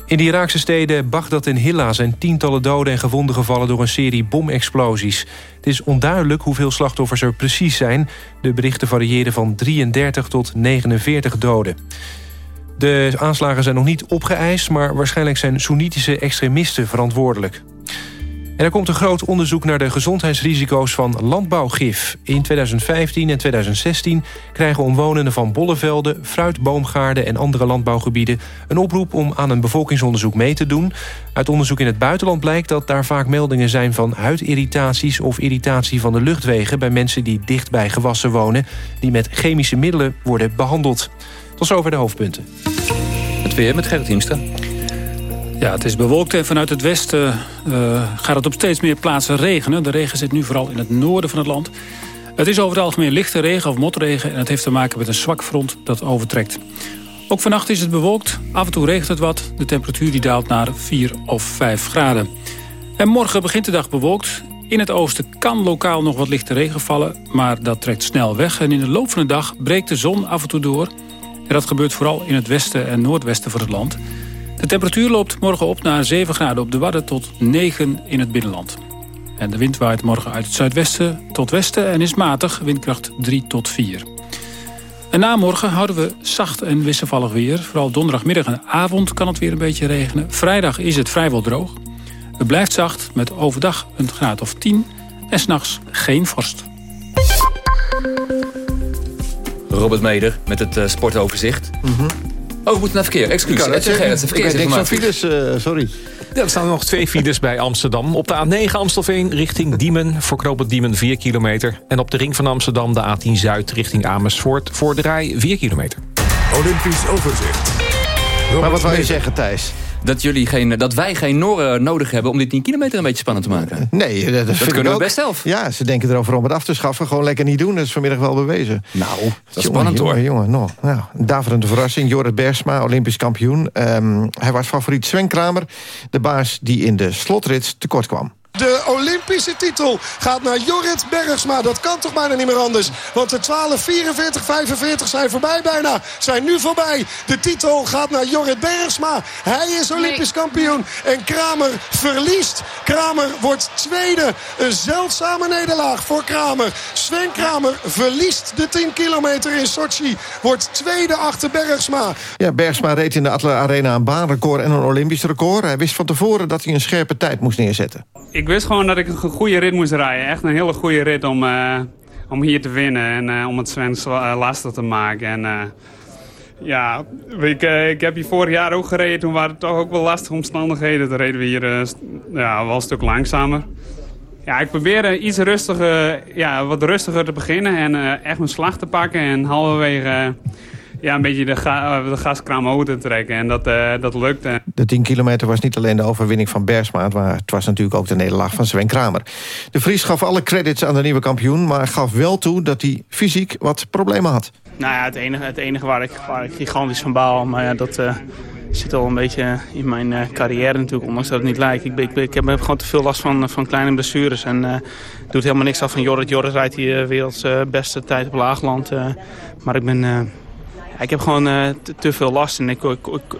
In de Iraakse steden Bagdad en Hilla zijn tientallen doden en gewonden gevallen door een serie bomexplosies. Het is onduidelijk hoeveel slachtoffers er precies zijn. De berichten variëren van 33 tot 49 doden. De aanslagen zijn nog niet opgeëist, maar waarschijnlijk zijn Soenitische extremisten verantwoordelijk. En er komt een groot onderzoek naar de gezondheidsrisico's van landbouwgif. In 2015 en 2016 krijgen omwonenden van bollevelden, fruitboomgaarden en andere landbouwgebieden een oproep om aan een bevolkingsonderzoek mee te doen. Uit onderzoek in het buitenland blijkt dat daar vaak meldingen zijn van huidirritaties of irritatie van de luchtwegen bij mensen die dicht bij gewassen wonen, die met chemische middelen worden behandeld. Tot zover de hoofdpunten. Het weer met Gerrit Hiemstra. Ja, het is bewolkt en vanuit het westen uh, gaat het op steeds meer plaatsen regenen. De regen zit nu vooral in het noorden van het land. Het is over het algemeen lichte regen of motregen... en het heeft te maken met een zwak front dat overtrekt. Ook vannacht is het bewolkt, af en toe regent het wat. De temperatuur die daalt naar 4 of 5 graden. En morgen begint de dag bewolkt. In het oosten kan lokaal nog wat lichte regen vallen... maar dat trekt snel weg en in de loop van de dag breekt de zon af en toe door... En dat gebeurt vooral in het westen en noordwesten van het land. De temperatuur loopt morgen op naar 7 graden op de Wadden tot 9 in het binnenland. En de wind waait morgen uit het zuidwesten tot westen en is matig, windkracht 3 tot 4. En na morgen houden we zacht en wisselvallig weer. Vooral donderdagmiddag en avond kan het weer een beetje regenen. Vrijdag is het vrijwel droog. Het blijft zacht met overdag een graad of 10 en s'nachts geen vorst. Robert Meder met het uh, sportoverzicht. Mm -hmm. Oh, we moeten naar verkeer. Excuus. Het verkeersinformatie. files, uh, sorry. Ja, er staan nog twee files bij Amsterdam. Op de A9 Amstelveen richting Diemen. Voor knooppunt Diemen 4 kilometer. En op de ring van Amsterdam de A10 Zuid richting Amersfoort. Voor de rij 4 kilometer. Olympisch overzicht. maar wat wil je zeggen, Thijs? Dat, jullie geen, dat wij geen Noren nodig hebben... om die 10 kilometer een beetje spannend te maken. Nee, dat, dat kunnen we best zelf. Ja, ze denken erover om het af te schaffen. Gewoon lekker niet doen, dat is vanmiddag wel bewezen. Nou, dat is spannend hoor. Jongen, nog. Nou, daverende verrassing. Jorrit Bersma, Olympisch kampioen. Um, hij was favoriet Sven Kramer. De baas die in de slotrit tekort kwam. De Olympische titel gaat naar Jorrit Bergsma. Dat kan toch bijna niet meer anders. Want de 12, 44, 45 zijn voorbij bijna. Zijn nu voorbij. De titel gaat naar Jorrit Bergsma. Hij is Olympisch kampioen. En Kramer verliest. Kramer wordt tweede. Een zeldzame nederlaag voor Kramer. Sven Kramer verliest de 10 kilometer in Sochi. Wordt tweede achter Bergsma. Ja, Bergsma reed in de Arena een baanrecord en een Olympisch record. Hij wist van tevoren dat hij een scherpe tijd moest neerzetten. Ik wist gewoon dat ik een goede rit moest rijden. Echt een hele goede rit om, uh, om hier te winnen. En uh, om het Sven uh, lastig te maken. En ja, ik, ik heb hier vorig jaar ook gereden. Toen waren het toch ook wel lastige omstandigheden. Toen reden we hier ja, wel een stuk langzamer. Ja, ik probeerde iets rustiger, ja, wat rustiger te beginnen. En echt mijn slag te pakken. En halverwege ja, een beetje de, ga, de gaskraam open te trekken. En dat, uh, dat lukte. De 10 kilometer was niet alleen de overwinning van Bersma... maar het was natuurlijk ook de nederlaag van Sven Kramer. De Vries gaf alle credits aan de nieuwe kampioen... maar gaf wel toe dat hij fysiek wat problemen had. Nou ja, het enige, het enige waar, ik, waar ik gigantisch van baal... maar ja, dat... Uh, zit al een beetje in mijn uh, carrière natuurlijk, ondanks dat het niet lijkt. Ik, ik, ik, heb, heb gewoon te veel last van, van kleine blessures. En uh, doet helemaal niks af van Jorrit. Jorrit rijdt hier werelds uh, beste tijd op laagland. maar ik ben ik heb gewoon uh, te, veel last en ik,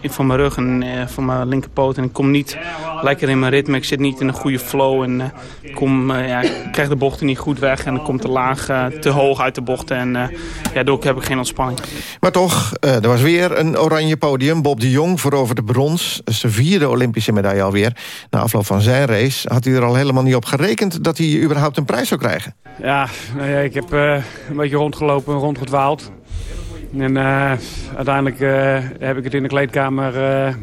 ik, van mijn rug en uh, van mijn linkerpoot. En ik kom niet lekker in mijn ritme. Ik zit niet in een goede flow. En uh, ik, kom, ja, ik krijg de bochten niet goed weg. En ik kom te laag, te hoog uit de bochten. En ja, daardoor heb ik geen ontspanning. Maar toch, er was weer een oranje podium. Bob de Jong veroverde brons. Zijn vierde Olympische medaille alweer. Na afloop van zijn race had hij er al helemaal niet op gerekend... dat hij überhaupt een prijs zou krijgen. Ja, nou ja ik heb een beetje rondgelopen en rondgedwaald. En uh, uiteindelijk uh, heb ik het in de kleedkamer, uh,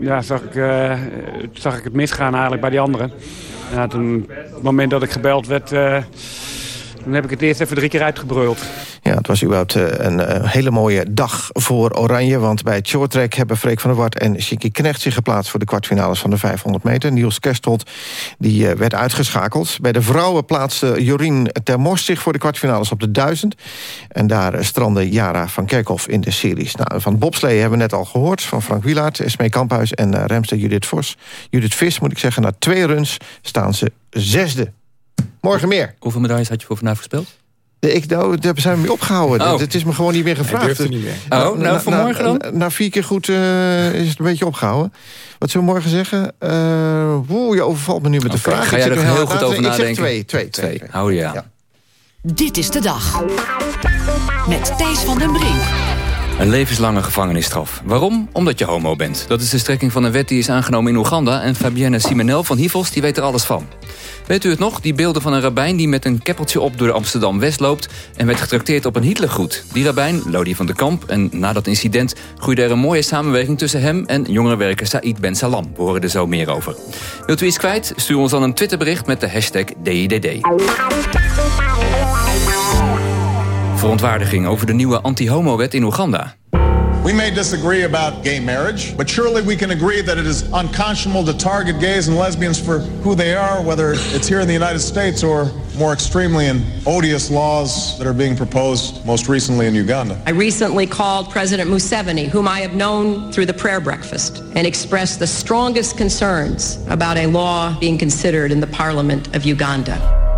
ja, zag, ik, zag ik het misgaan eigenlijk bij die anderen. Ja, op het moment dat ik gebeld werd, dan heb ik het eerst even drie keer uitgebruld. Ja, het was überhaupt uh, een uh, hele mooie dag voor Oranje. Want bij shorttrack hebben Freek van der Wart en Shinky Knecht... zich geplaatst voor de kwartfinales van de 500 meter. Niels Kerstold die, uh, werd uitgeschakeld. Bij de vrouwen plaatste Jorien Termors zich voor de kwartfinales op de 1000. En daar strandde Jara van Kerkhoff in de series. Nou, van bobslee hebben we net al gehoord. Van Frank Wielaert, Esmee Kamphuis en remster Judith Vos. Judith Vis, moet ik zeggen, na twee runs staan ze zesde. Morgen meer. Hoeveel medailles had je voor vandaag voorspeld? Ik, nou, daar zijn we mee opgehouden. Oh. Het is me gewoon niet meer gevraagd. Niet meer. Oh, nou, voor morgen dan? Na, na, vier keer goed uh, is het een beetje opgehouden. Wat zullen we morgen zeggen? Uh, woe, je overvalt me nu met de vraag. Ga jij er heel goed over nadenken? Ik zeg twee, twee, twee. twee. Hou ja. ja. Dit is de dag. Met Thijs van den Brink. Een levenslange gevangenisstraf. Waarom? Omdat je homo bent. Dat is de strekking van een wet die is aangenomen in Oeganda... en Fabienne Simenel van Hivels die weet er alles van. Weet u het nog? Die beelden van een rabbijn die met een keppeltje op door Amsterdam-West loopt... en werd getrakteerd op een Hitlergroet. Die rabbijn, Lodi van de Kamp, en na dat incident... groeide er een mooie samenwerking tussen hem en jongerenwerker Said Ben Salam. We horen er zo meer over. Wilt u iets kwijt? Stuur ons dan een Twitterbericht met de hashtag DIDD. Verontwaardiging over de nieuwe anti-homo-wet in Oeganda. We may disagree about gay marriage, but surely we can agree that it is unconscionable to target gays and lesbians for who they are, whether it's here in the United States or more extremely in odious laws that are being proposed most recently in Uganda. I recently called President Museveni, whom I have known through the prayer breakfast, and expressed the strongest concerns about a law being considered in the parliament of Uganda.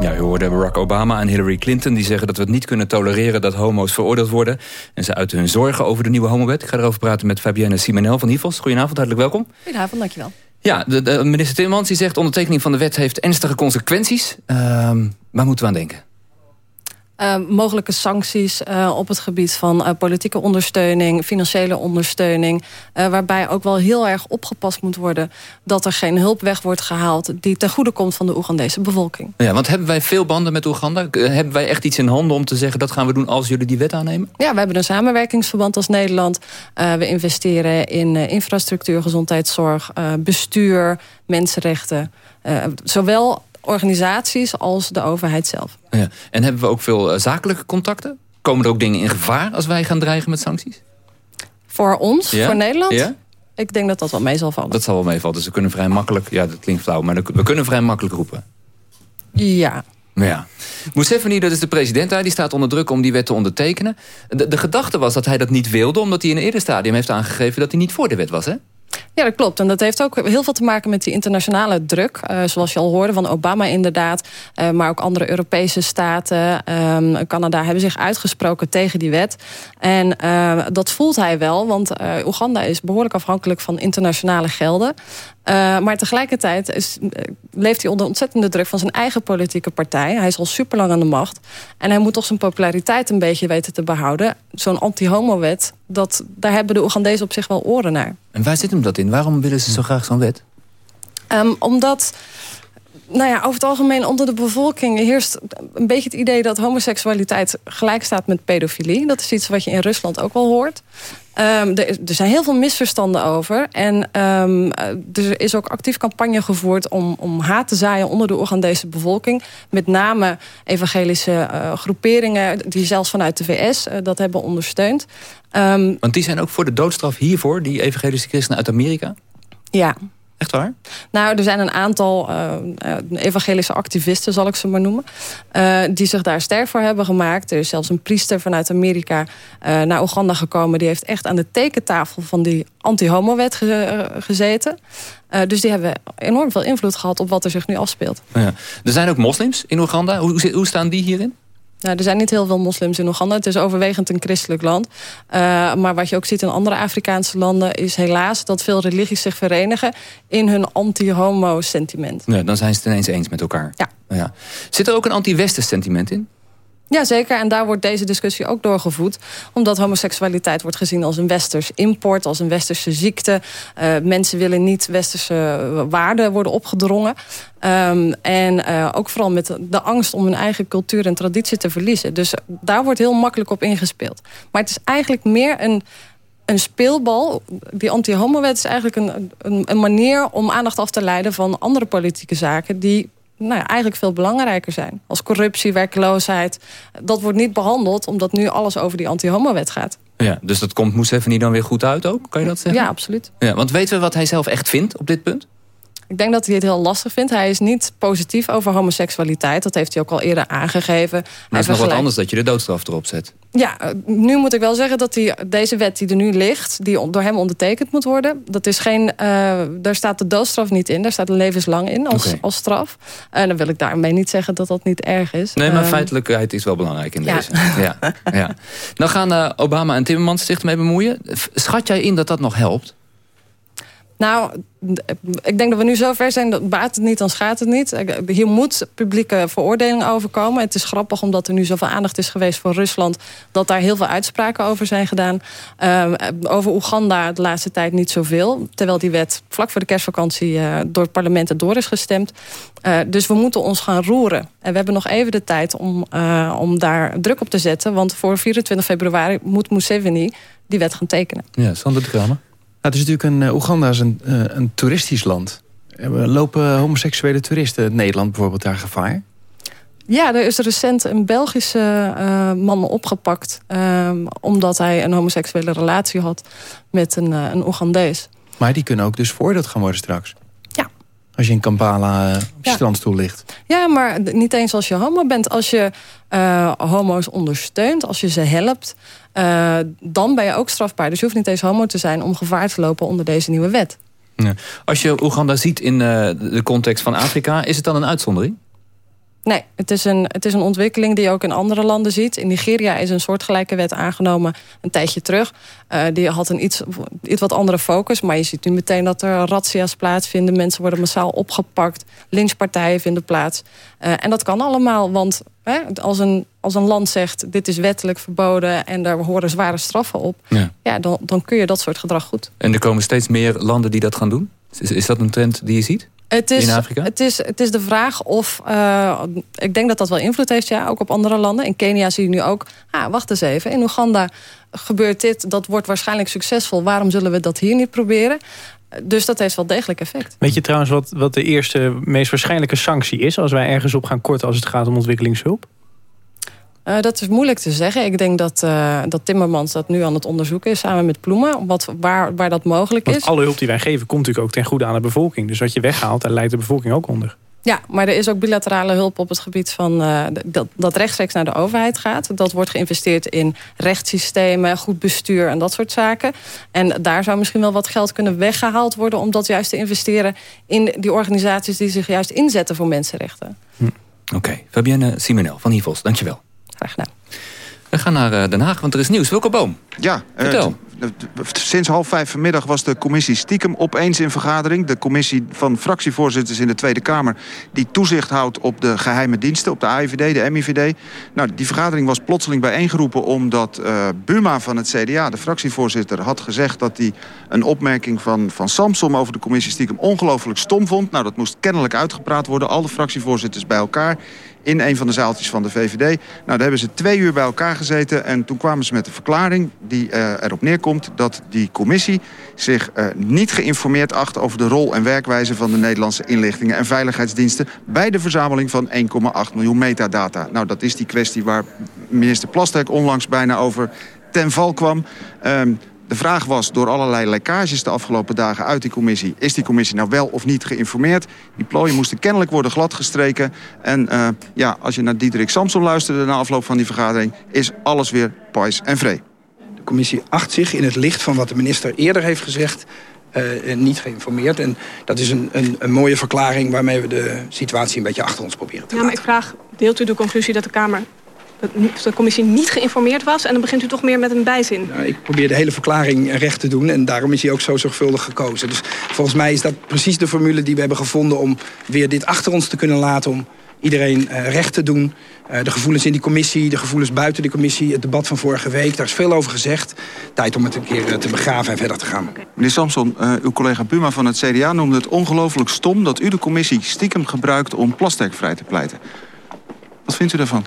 Ja, u hoorde Barack Obama en Hillary Clinton... die zeggen dat we het niet kunnen tolereren dat homo's veroordeeld worden. En ze uiten hun zorgen over de nieuwe homowet. Ik ga erover praten met Fabienne Simonel van Hivos. Goedenavond, hartelijk welkom. Goedenavond, dankjewel. Ja, de, de minister Timmermans die zegt... ondertekening van de wet heeft ernstige consequenties. Uh, waar moeten we aan denken? Uh, mogelijke sancties uh, op het gebied van uh, politieke ondersteuning, financiële ondersteuning. waarbij ook wel heel erg opgepast moet worden dat er geen hulp weg wordt gehaald die ten goede komt van de Oegandese bevolking. Ja, want hebben wij veel banden met Oeganda? Hebben wij echt iets in handen om te zeggen dat gaan we doen als jullie die wet aannemen? Ja, we hebben een samenwerkingsverband als Nederland. we investeren in infrastructuur, gezondheidszorg, bestuur, mensenrechten. zowel organisaties als de overheid zelf. Ja. En hebben we ook veel uh, zakelijke contacten? Komen er ook dingen in gevaar als wij gaan dreigen met sancties? Voor ons, ja? voor Nederland? Ja? Ik denk dat dat wel mee zal vallen. Dat zal wel meevallen. Dus we kunnen vrij makkelijk... Ja, dat klinkt flauw, maar we kunnen vrij makkelijk roepen. Ja. Ja. Museveni, dat is de president daar, die staat onder druk om die wet te ondertekenen. De, de gedachte was dat hij dat niet wilde... omdat hij in een eerder stadium heeft aangegeven dat hij niet voor de wet was, hè? Ja, dat klopt. En dat heeft ook heel veel te maken met die internationale druk. Uh, zoals je al hoorde van Obama inderdaad. Uh, maar ook andere Europese staten. Um, Canada hebben zich uitgesproken tegen die wet. En uh, dat voelt hij wel. Want Oeganda is behoorlijk afhankelijk van internationale gelden. Maar tegelijkertijd is, leeft hij onder ontzettende druk van zijn eigen politieke partij. Hij is al super lang aan de macht. En hij moet toch zijn populariteit een beetje weten te behouden. Zo'n anti-homo-wet, dat, daar hebben de Oegandezen op zich wel oren naar. En waar zit hem dat in? Waarom willen ze zo graag zo'n wet? Um, omdat nou ja, over het algemeen onder de bevolking heerst een beetje het idee dat homoseksualiteit gelijk staat met pedofilie. Dat is iets wat je in Rusland ook wel hoort. Um, er, er, zijn heel veel misverstanden over. En um, er is ook actief campagne gevoerd om, om haat te zaaien onder de Oegandese bevolking. Met name evangelische uh, groeperingen die zelfs vanuit de VS uh, dat hebben ondersteund. Um, Want die zijn ook voor de doodstraf hiervoor, die evangelische christenen uit Amerika? Ja, Echt waar? Nou, er zijn een aantal uh, evangelische activisten, zal ik ze maar noemen... Uh, die zich daar sterk voor hebben gemaakt. Er is zelfs een priester vanuit Amerika uh, naar Oeganda gekomen... die heeft echt aan de tekentafel van die anti-homo-wet ge gezeten. dus die hebben enorm veel invloed gehad op wat er zich nu afspeelt. Ja. Er zijn ook moslims in Oeganda. Hoe, hoe staan die hierin? Nou, er zijn niet heel veel moslims in Oeganda. Het is overwegend een christelijk land. Uh, maar wat je ook ziet in andere Afrikaanse landen... is helaas dat veel religies zich verenigen... in hun anti-homo-sentiment. Ja, dan zijn ze het ineens eens met elkaar. Ja. ja. Zit er ook een anti-westers sentiment in? Ja, zeker. En daar wordt deze discussie ook doorgevoed. Omdat homoseksualiteit wordt gezien als een westers import, als een westerse ziekte. Uh, mensen willen niet westerse waarden worden opgedrongen. Um, en uh, ook vooral met de angst om hun eigen cultuur en traditie te verliezen. Dus daar wordt heel makkelijk op ingespeeld. Maar het is eigenlijk meer een een speelbal. Die anti-homo-wet is eigenlijk een, een, een, manier om aandacht af te leiden van andere politieke zaken die nou ja, eigenlijk veel belangrijker zijn. Als corruptie, werkloosheid. Dat wordt niet behandeld omdat nu alles over die anti-homo-wet gaat. Ja, dus dat komt Mousseveni dan weer goed uit ook? Kan je dat zeggen? Ja, absoluut. Ja, want weten we wat hij zelf echt vindt op dit punt? Ik denk dat hij het heel lastig vindt. Hij is niet positief over homoseksualiteit. Dat heeft hij ook al eerder aangegeven. Maar het is nog wat anders dat je de doodstraf erop zet. Ja, nu moet ik wel zeggen dat die, deze wet die er nu ligt... die door hem ondertekend moet worden... dat is geen, uh, daar staat de doodstraf niet in. Daar staat levenslang in als, okay. als straf. En dan wil ik daarmee niet zeggen dat dat niet erg is. Nee, maar um, feitelijkheid is wel belangrijk in ja. deze. Ja, ja. Dan gaan uh, Obama en Timmermans zich ermee bemoeien. Schat jij in dat dat nog helpt? Nou, ik denk dat we nu zo ver zijn, dat baat het niet, dan schaadt het niet. Hier moet publieke veroordeling over komen. Het is grappig omdat er nu zoveel aandacht is geweest voor Rusland... dat daar heel veel uitspraken over zijn gedaan. Uh, over Oeganda de laatste tijd niet zoveel. Terwijl die wet vlak voor de kerstvakantie door het parlement door is gestemd. Dus we moeten ons gaan roeren. En we hebben nog even de tijd om, om daar druk op te zetten. Want voor 24 februari moet Museveni die wet gaan tekenen. Ja, Sander de Kramer. Nou, het is natuurlijk een, uh, Oeganda is een, uh, een toeristisch land. Lopen homoseksuele toeristen Nederland bijvoorbeeld daar gevaar? Ja, er is recent een Belgische uh, man opgepakt... Um, omdat hij een homoseksuele relatie had met een, uh, een Oegandees. Maar die kunnen ook dus voordat gaan worden straks? Als je in Kampala uh, op je ja. strandstoel ligt? Ja, maar niet eens als je homo bent. Als je homo's ondersteunt, als je ze helpt... dan ben je ook strafbaar. Dus je hoeft niet eens homo te zijn om gevaar te lopen onder deze nieuwe wet. Ja. Als je Oeganda ziet in de context van Afrika... is het dan een uitzondering? Nee, het is, een, het is een ontwikkeling die je ook in andere landen ziet. In Nigeria is een soortgelijke wet aangenomen een tijdje terug. Uh, die had een iets, iets wat andere focus. Maar je ziet nu meteen dat er razzia's plaatsvinden. Mensen worden massaal opgepakt. Lynchpartijen vinden plaats. Uh, en dat kan allemaal, want hè, als, een, als een land zegt... dit is wettelijk verboden en daar horen zware straffen op... Ja. ja dan, dan kun je dat soort gedrag goed. En er komen steeds meer landen die dat gaan doen? Is, is dat een trend die je ziet? Het is, in Afrika? Het is, het is de vraag of... Uh, ik denk dat dat wel invloed heeft, ja, ook op andere landen. In Kenia zie je nu ook... Ah, wacht eens even, in Oeganda gebeurt dit. Dat wordt waarschijnlijk succesvol. Waarom zullen we dat hier niet proberen? Dus dat heeft wel degelijk effect. Weet je trouwens wat, wat de eerste, meest waarschijnlijke sanctie is... als wij ergens op gaan korten als het gaat om ontwikkelingshulp? Uh, dat is moeilijk te zeggen. Ik denk dat, uh, dat Timmermans dat nu aan het onderzoeken is... samen met Ploemen, wat, waar, waar dat mogelijk Want is. alle hulp die wij geven komt natuurlijk ook ten goede aan de bevolking. Dus wat je weghaalt, daar leidt de bevolking ook onder. Ja, maar er is ook bilaterale hulp op het gebied van uh, dat, dat rechtstreeks naar de overheid gaat. Dat wordt geïnvesteerd in rechtssystemen, goed bestuur en dat soort zaken. En daar zou misschien wel wat geld kunnen weggehaald worden... om dat juist te investeren in die organisaties die zich juist inzetten voor mensenrechten. Hm. Oké, okay. Fabienne Simonel van Hivos, dankjewel. Graag gedaan. We gaan naar Den Haag, want er is nieuws. Wilke Boom, ja, vertel. Uh, sinds half vijf vanmiddag was de commissie stiekem opeens in vergadering. De commissie van fractievoorzitters in de Tweede Kamer... die toezicht houdt op de geheime diensten, op de AIVD, de MIVD. Nou, die vergadering was plotseling bijeengeroepen... omdat uh, Buma van het CDA, de fractievoorzitter, had gezegd... dat hij een opmerking van, van Samsom over de commissie stiekem ongelooflijk stom vond. Nou, dat moest kennelijk uitgepraat worden. Al de fractievoorzitters bij elkaar in een van de zaaltjes van de VVD. Nou, daar hebben ze twee uur bij elkaar gezeten... en toen kwamen ze met een verklaring die uh, erop neerkomt... dat die commissie zich uh, niet geïnformeerd acht... over de rol en werkwijze van de Nederlandse inlichtingen en veiligheidsdiensten... bij de verzameling van 1,8 miljoen metadata. Nou, dat is die kwestie waar minister Plasterk onlangs bijna over ten val kwam... Um, de vraag was door allerlei lekkages de afgelopen dagen uit die commissie... is die commissie nou wel of niet geïnformeerd? Die plooien moesten kennelijk worden gladgestreken. En uh, ja, als je naar Diederik Samson luisterde na afloop van die vergadering... is alles weer pais en vree. De commissie acht zich in het licht van wat de minister eerder heeft gezegd... Uh, niet geïnformeerd. En dat is een, een, een, mooie verklaring waarmee we de situatie een beetje achter ons proberen te Ja, maar ik vraag, deelt u de conclusie dat de Kamer dat de commissie niet geïnformeerd was... en dan begint u toch meer met een bijzin. Nou, ik probeer de hele verklaring recht te doen... en daarom is hij ook zo zorgvuldig gekozen. Dus volgens mij is dat precies de formule die we hebben gevonden... om weer dit achter ons te kunnen laten... om iedereen uh, recht te doen. Uh, de gevoelens in die commissie, de gevoelens buiten de commissie... het debat van vorige week, daar is veel over gezegd. Tijd om het een keer uh, te begraven en verder te gaan. Okay. Meneer Samson, uw collega Buma van het CDA noemde het ongelooflijk stom... dat u de commissie stiekem gebruikt om Plasterk vrij te pleiten. Wat vindt u daarvan?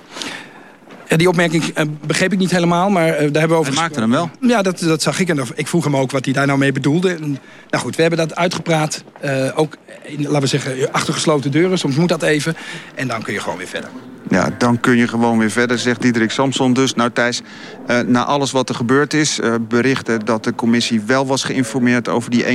Ja, die opmerking uh, begreep ik niet helemaal, maar uh, daar hebben we over... Hij maakte hem wel. Ja, dat, dat zag ik. En ik vroeg hem ook wat hij daar nou mee bedoelde. En, nou goed, we hebben dat uitgepraat. Uh, ook, in, laten we zeggen, achter gesloten deuren. Soms moet dat even. En dan kun je gewoon weer verder. Ja, dan kun je gewoon weer verder, zegt Diederik Samson dus. Nou Thijs, uh, na alles wat er gebeurd is... Uh, berichten dat de commissie wel was geïnformeerd over die 1,8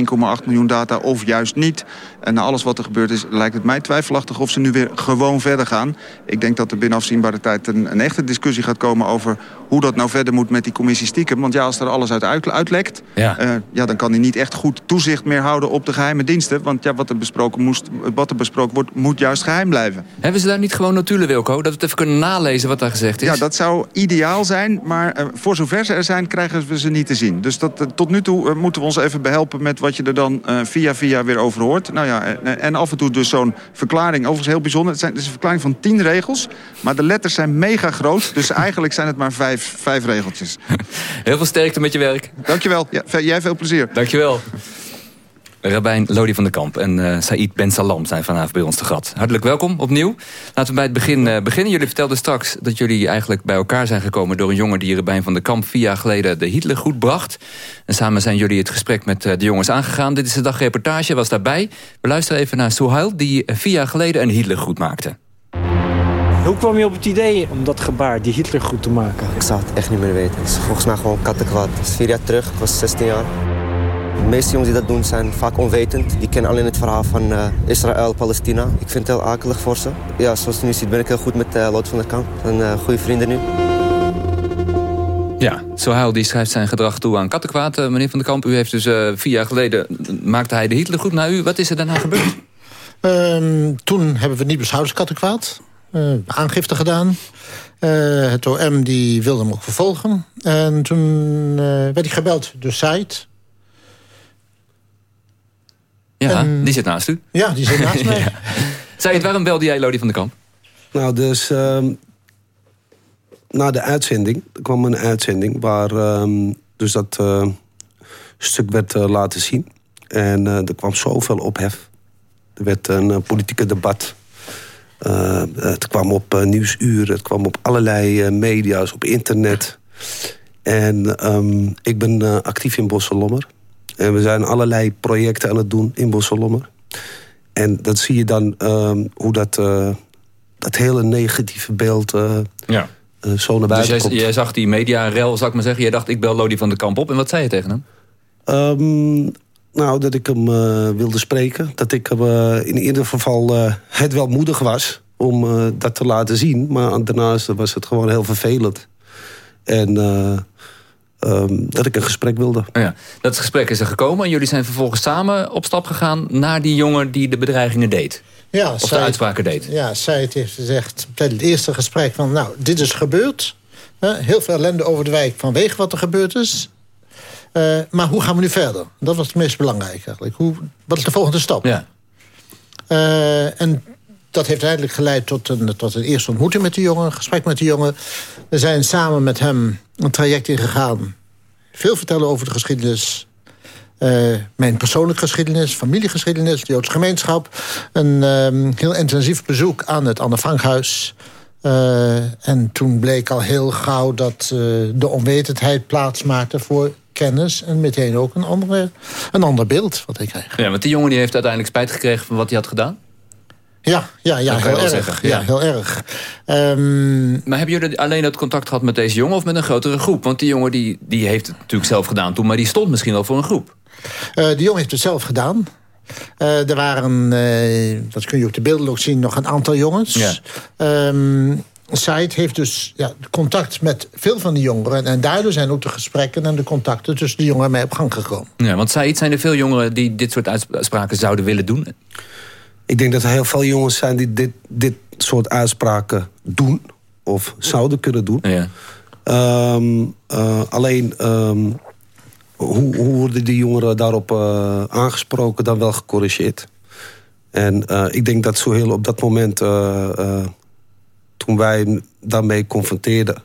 miljoen data... of juist niet. En na alles wat er gebeurd is, lijkt het mij twijfelachtig... of ze nu weer gewoon verder gaan. Ik denk dat er binnen afzienbare tijd een, een echte discussie gaat komen... over hoe dat nou verder moet met die commissie stiekem. Want ja, als er alles uit uitlekt... Ja. Uh, ja, dan kan hij niet echt goed toezicht meer houden op de geheime diensten. Want ja, wat er besproken, moest, wat er besproken wordt, moet juist geheim blijven. Hebben ze daar niet gewoon natuurlijk, Wilco? Dat we het even kunnen nalezen wat daar gezegd is? Ja, dat zou ideaal zijn. Maar uh, voor zover ze er zijn, krijgen we ze niet te zien. Dus dat, uh, tot nu toe uh, moeten we ons even behelpen met wat je er dan via via weer over hoort. Nou ja, en af en toe dus zo'n verklaring. Overigens heel bijzonder. Het, zijn, het is een verklaring van tien regels. Maar de letters zijn mega groot. Dus eigenlijk zijn het maar vijf, vijf regeltjes. Heel veel sterkte met je werk. Dankjewel. Ja, jij veel plezier. Dankjewel. Rabijn Lodi van der Kamp en uh, Said Ben Salam zijn vanavond bij ons te gast. Hartelijk welkom opnieuw. Laten we bij het begin uh, beginnen. Jullie vertelden straks dat jullie eigenlijk bij elkaar zijn gekomen... door een jongen die Rabijn van der Kamp vier jaar geleden de Hitlergroet bracht. En samen zijn jullie het gesprek met uh, de jongens aangegaan. Dit is de dagreportage, was daarbij. We luisteren even naar Souhail, die vier jaar geleden een Hitlergroet maakte. Hoe kwam je op het idee om dat gebaar, die Hitler goed te maken? Ik zou het echt niet meer weten. Het is volgens mij gewoon kattenkwaad. Het is vier jaar terug, ik was 16 jaar. De meeste jongens die dat doen zijn vaak onwetend. Die kennen alleen het verhaal van uh, Israël, Palestina. Ik vind het heel akelig voor ze. Ja, zoals je nu ziet ben ik heel goed met uh, Lood van der Kamp. Een uh, goede vrienden nu. Ja, Sohail die schrijft zijn gedrag toe aan kattenkwaad. meneer Van der Kamp, u heeft dus vier jaar geleden... maakte hij de Hitler goed naar u. Wat is er daarna gebeurd? Um, toen hebben we niet beschouwd kattenkwaad. aangifte gedaan. het OM die wilde hem ook vervolgen. En toen werd hij gebeld door site ja, die zit naast u. Ja, die zit naast mij. ja. Zei het, waarom belde jij Lodi van der Kamp? Nou, dus uh, na de uitzending, er kwam een uitzending... waar uh, dus dat uh, stuk werd uh, laten zien. En uh, er kwam zoveel ophef. Er werd een politieke debat. het kwam op Nieuwsuur, het kwam op allerlei media's, op internet. En um, ik ben actief in Bosselommer. En we zijn allerlei projecten aan het doen in Bosselommer. En dat zie je dan uh, hoe dat, uh, dat hele negatieve beeld uh, ja. zo naar buiten dus komt. Dus jij, zag die media-rel, zal ik maar zeggen. Jij dacht, ik bel Lodi van de Kamp op. En wat zei je tegen hem? Um, nou, dat ik hem wilde spreken. Dat ik hem in ieder geval het wel moedig was om dat te laten zien. Maar daarnaast was het gewoon heel vervelend. En um, dat ik een gesprek wilde. Oh ja, dat gesprek is er gekomen en jullie zijn vervolgens samen op stap gegaan... naar die jongen die de bedreigingen deed. Ja, of de uitspraken deed. Ja, zij heeft gezegd tijdens het eerste gesprek van... nou, dit is gebeurd. heel veel ellende over de wijk vanwege wat er gebeurd is. Uh, maar hoe gaan we nu verder? Dat was het meest belangrijk eigenlijk. Hoe, wat is de volgende stap? Ja. Uh, en dat heeft uiteindelijk geleid tot een, tot een eerste ontmoeting met de jongen. Een gesprek met de jongen. We zijn samen met hem een traject ingegaan. Veel vertellen over de geschiedenis. Uh, mijn persoonlijke geschiedenis, familiegeschiedenis, de Joodse gemeenschap. Een um, heel intensief bezoek aan het Anne Frankhuis. Uh, en toen bleek al heel gauw dat uh, de onwetendheid plaatsmaakte voor kennis... en meteen ook een, andere, een ander beeld wat ik kreeg. Ja, want die jongen die heeft uiteindelijk spijt gekregen van wat hij had gedaan? Ja, ja, ja, heel erg, ja. ja. heel erg. Um... Maar hebben jullie alleen dat contact gehad met deze jongen of met een grotere groep? Want die jongen die, die heeft het natuurlijk zelf gedaan toen... maar die stond misschien wel voor een groep. Uh, die jongen heeft het zelf gedaan. Uh, er waren, uh, dat kun je op de beelden ook zien, nog een aantal jongens. Ja. Um, Said heeft dus ja, contact met veel van die jongeren. En daardoor zijn ook de gesprekken en de contacten tussen de jongeren mee op gang gekomen. Ja, want Said, zijn er veel jongeren die dit soort uitspraken zouden willen doen? Ik denk dat er heel veel jongens zijn die dit, dit soort uitspraken doen. Of zouden kunnen doen. Ja. Um, uh, alleen, um, hoe, hoe worden die jongeren daarop uh, aangesproken dan wel gecorrigeerd? En uh, ik denk dat zo heel op dat moment, toen wij hem daarmee confronteerden...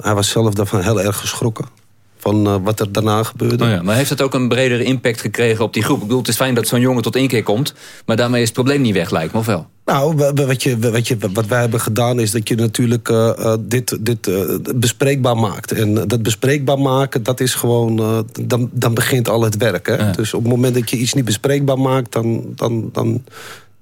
hij was zelf daarvan heel erg geschrokken van uh, wat er daarna gebeurde. Oh ja, maar heeft het ook een bredere impact gekregen op die groep? Ik bedoel, het is fijn dat zo'n jongen tot één keer komt... maar daarmee is het probleem niet weg, lijkt me, of wel? Nou, wat, je, wat, je, wat wij hebben gedaan is dat je natuurlijk uh, uh, dit, dit bespreekbaar maakt. En dat bespreekbaar maken, dat is gewoon... dan, dan begint al het werk. Hè? Ja. Dus op het moment dat je iets niet bespreekbaar maakt... dan, dan, dan,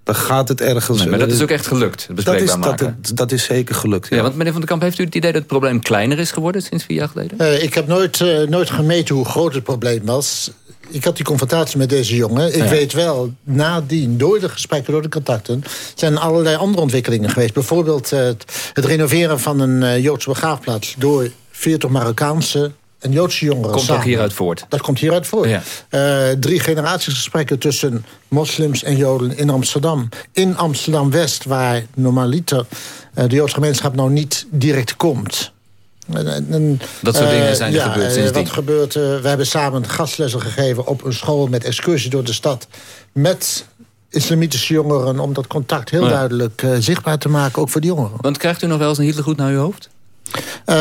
dan gaat het ergens... Nee, maar dat is ook echt gelukt, dat is, maken. Dat, dat, is zeker gelukt, ja. ja. Want meneer Van der Kamp, heeft u het idee dat het probleem kleiner is geworden... sinds vier jaar geleden? Uh, ik heb nooit, uh, nooit gemeten hoe groot het probleem was. Ik had die confrontatie met deze jongen. Ik ja. weet wel, nadien, door de gesprekken, door de contacten... zijn allerlei andere ontwikkelingen geweest. Bijvoorbeeld uh, het, het, renoveren van een Joodse begraafplaats... door 40 Marokkaanse en Joodse jongeren Komt samen. ook hieruit voort? Dat komt hieruit voort. Ja. Uh, drie generatiesgesprekken tussen moslims en joden in Amsterdam. In Amsterdam-West, waar normaliter uh, de Joodse gemeenschap nou niet direct komt. En, dat soort uh, dingen zijn er ja, gebeurd sindsdien. Wat gebeurt, we hebben samen gastlessen gegeven op een school... met excursie door de stad met islamitische jongeren... om dat contact heel ja. duidelijk zichtbaar te maken, ook voor die jongeren. Want krijgt u nog wel eens een Hitlergoed naar uw hoofd? Uh,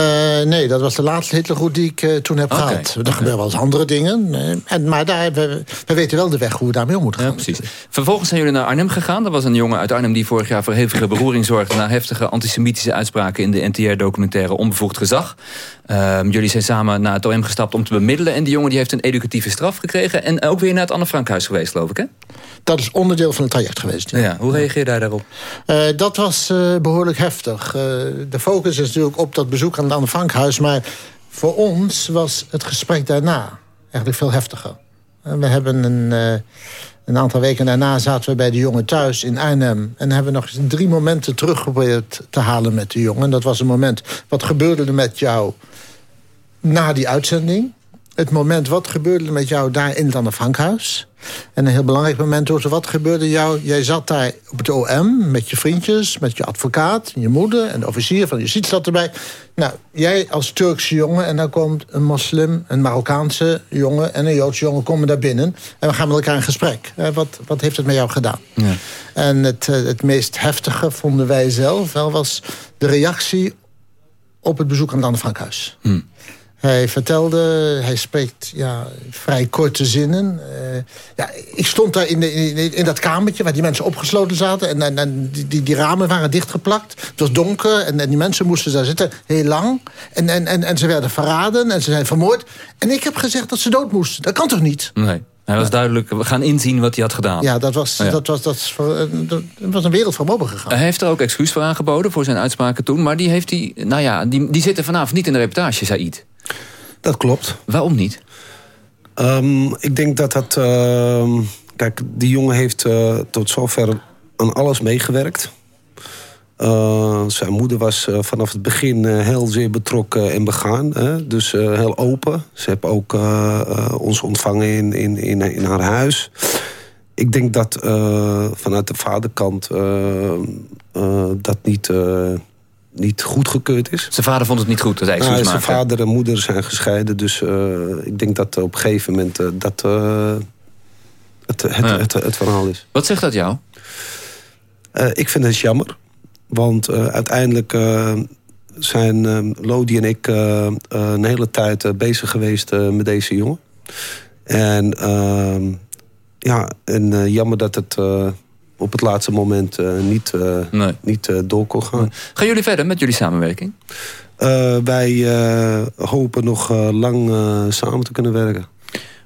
nee, dat was de laatste Hitlergroet die ik uh, toen heb okay. gehad. Er okay. gebeuren wel eens andere dingen. En, maar daar, we, we weten wel de weg hoe we daarmee om moeten gaan. Ja, precies. Vervolgens zijn jullie naar Arnhem gegaan. Er was een jongen uit Arnhem die vorig jaar voor hevige beroering zorgde... na heftige antisemitische uitspraken in de NTR-documentaire Onbevoegd Gezag. Uh, jullie zijn samen naar het OM gestapt om te bemiddelen. En die jongen die heeft een educatieve straf gekregen. En ook weer naar het Anne Frankhuis geweest, geloof ik, hè? Dat is onderdeel van het traject geweest. Ja. ja hoe reageer je daar daarop? Uh, dat was behoorlijk heftig. De focus is natuurlijk op dat bezoek aan het Anne Frankhuis. Maar voor ons was het gesprek daarna eigenlijk veel heftiger. we hebben een... Een aantal weken daarna zaten we bij de jongen thuis in Arnhem... en hebben nog drie momenten teruggeprobeerd te halen met de jongen. Dat was een moment, wat gebeurde er met jou na die uitzending? Het moment, wat gebeurde er met jou daar in het Anne Frankhuis? En een heel belangrijk moment was, wat gebeurde jou? Jij zat daar op het OM met je vriendjes, met je advocaat... je moeder en de officier van justitie zat erbij. Nou, jij als Turkse jongen en dan komt een moslim... een Marokkaanse jongen en een Joodse jongen komen daar binnen... en we gaan met elkaar in gesprek. Wat, wat heeft het met jou gedaan? Ja. En het, eh, het meest heftige vonden wij zelf wel... was de reactie op het bezoek aan het Anne Frankhuis. Hm. Hij vertelde, hij spreekt ja, vrij korte zinnen. Uh, ja, ik stond daar in, de, in, in, dat kamertje waar die mensen opgesloten zaten. En, en, en die, die, die, ramen waren dichtgeplakt. Het was donker en, en, die mensen moesten daar zitten heel lang. En, en, en, en ze werden verraden en ze zijn vermoord. En ik heb gezegd dat ze dood moesten. Dat kan toch niet? Nee. Hij was duidelijk, we gaan inzien wat hij had gedaan. Ja, dat was, Dat was, dat was een wereld van boven gegaan. Hij heeft er ook excuus voor aangeboden voor zijn uitspraken toen. Maar die, heeft hij, nou ja, die, die zitten vanavond niet in de reportage, Said. Dat klopt. Waarom niet? Um, ik denk dat dat... Uh, kijk, die jongen heeft uh, tot zover aan alles meegewerkt. Uh, zijn moeder was uh, vanaf het begin heel zeer betrokken en begaan. Hè? Dus heel open. Ze heeft ook ons ontvangen in, in, in, in, haar huis. Ik denk dat vanuit de vaderkant dat niet niet goedgekeurd is. Zijn vader vond het niet goed, dat hij nou, Zijn vader en moeder zijn gescheiden. Dus uh, ik denk dat op een gegeven moment uh, dat uh, het, het, ja. het, het, verhaal is. Wat zegt dat jou? ik vind het jammer. Want uiteindelijk zijn Lodi en ik een hele tijd bezig geweest met deze jongen. En ehm, ja, en jammer dat het op het laatste moment uh, niet, uh, nee. niet uh, door kon gaan. Gaan jullie verder met jullie samenwerking? wij hopen nog lang samen te kunnen werken.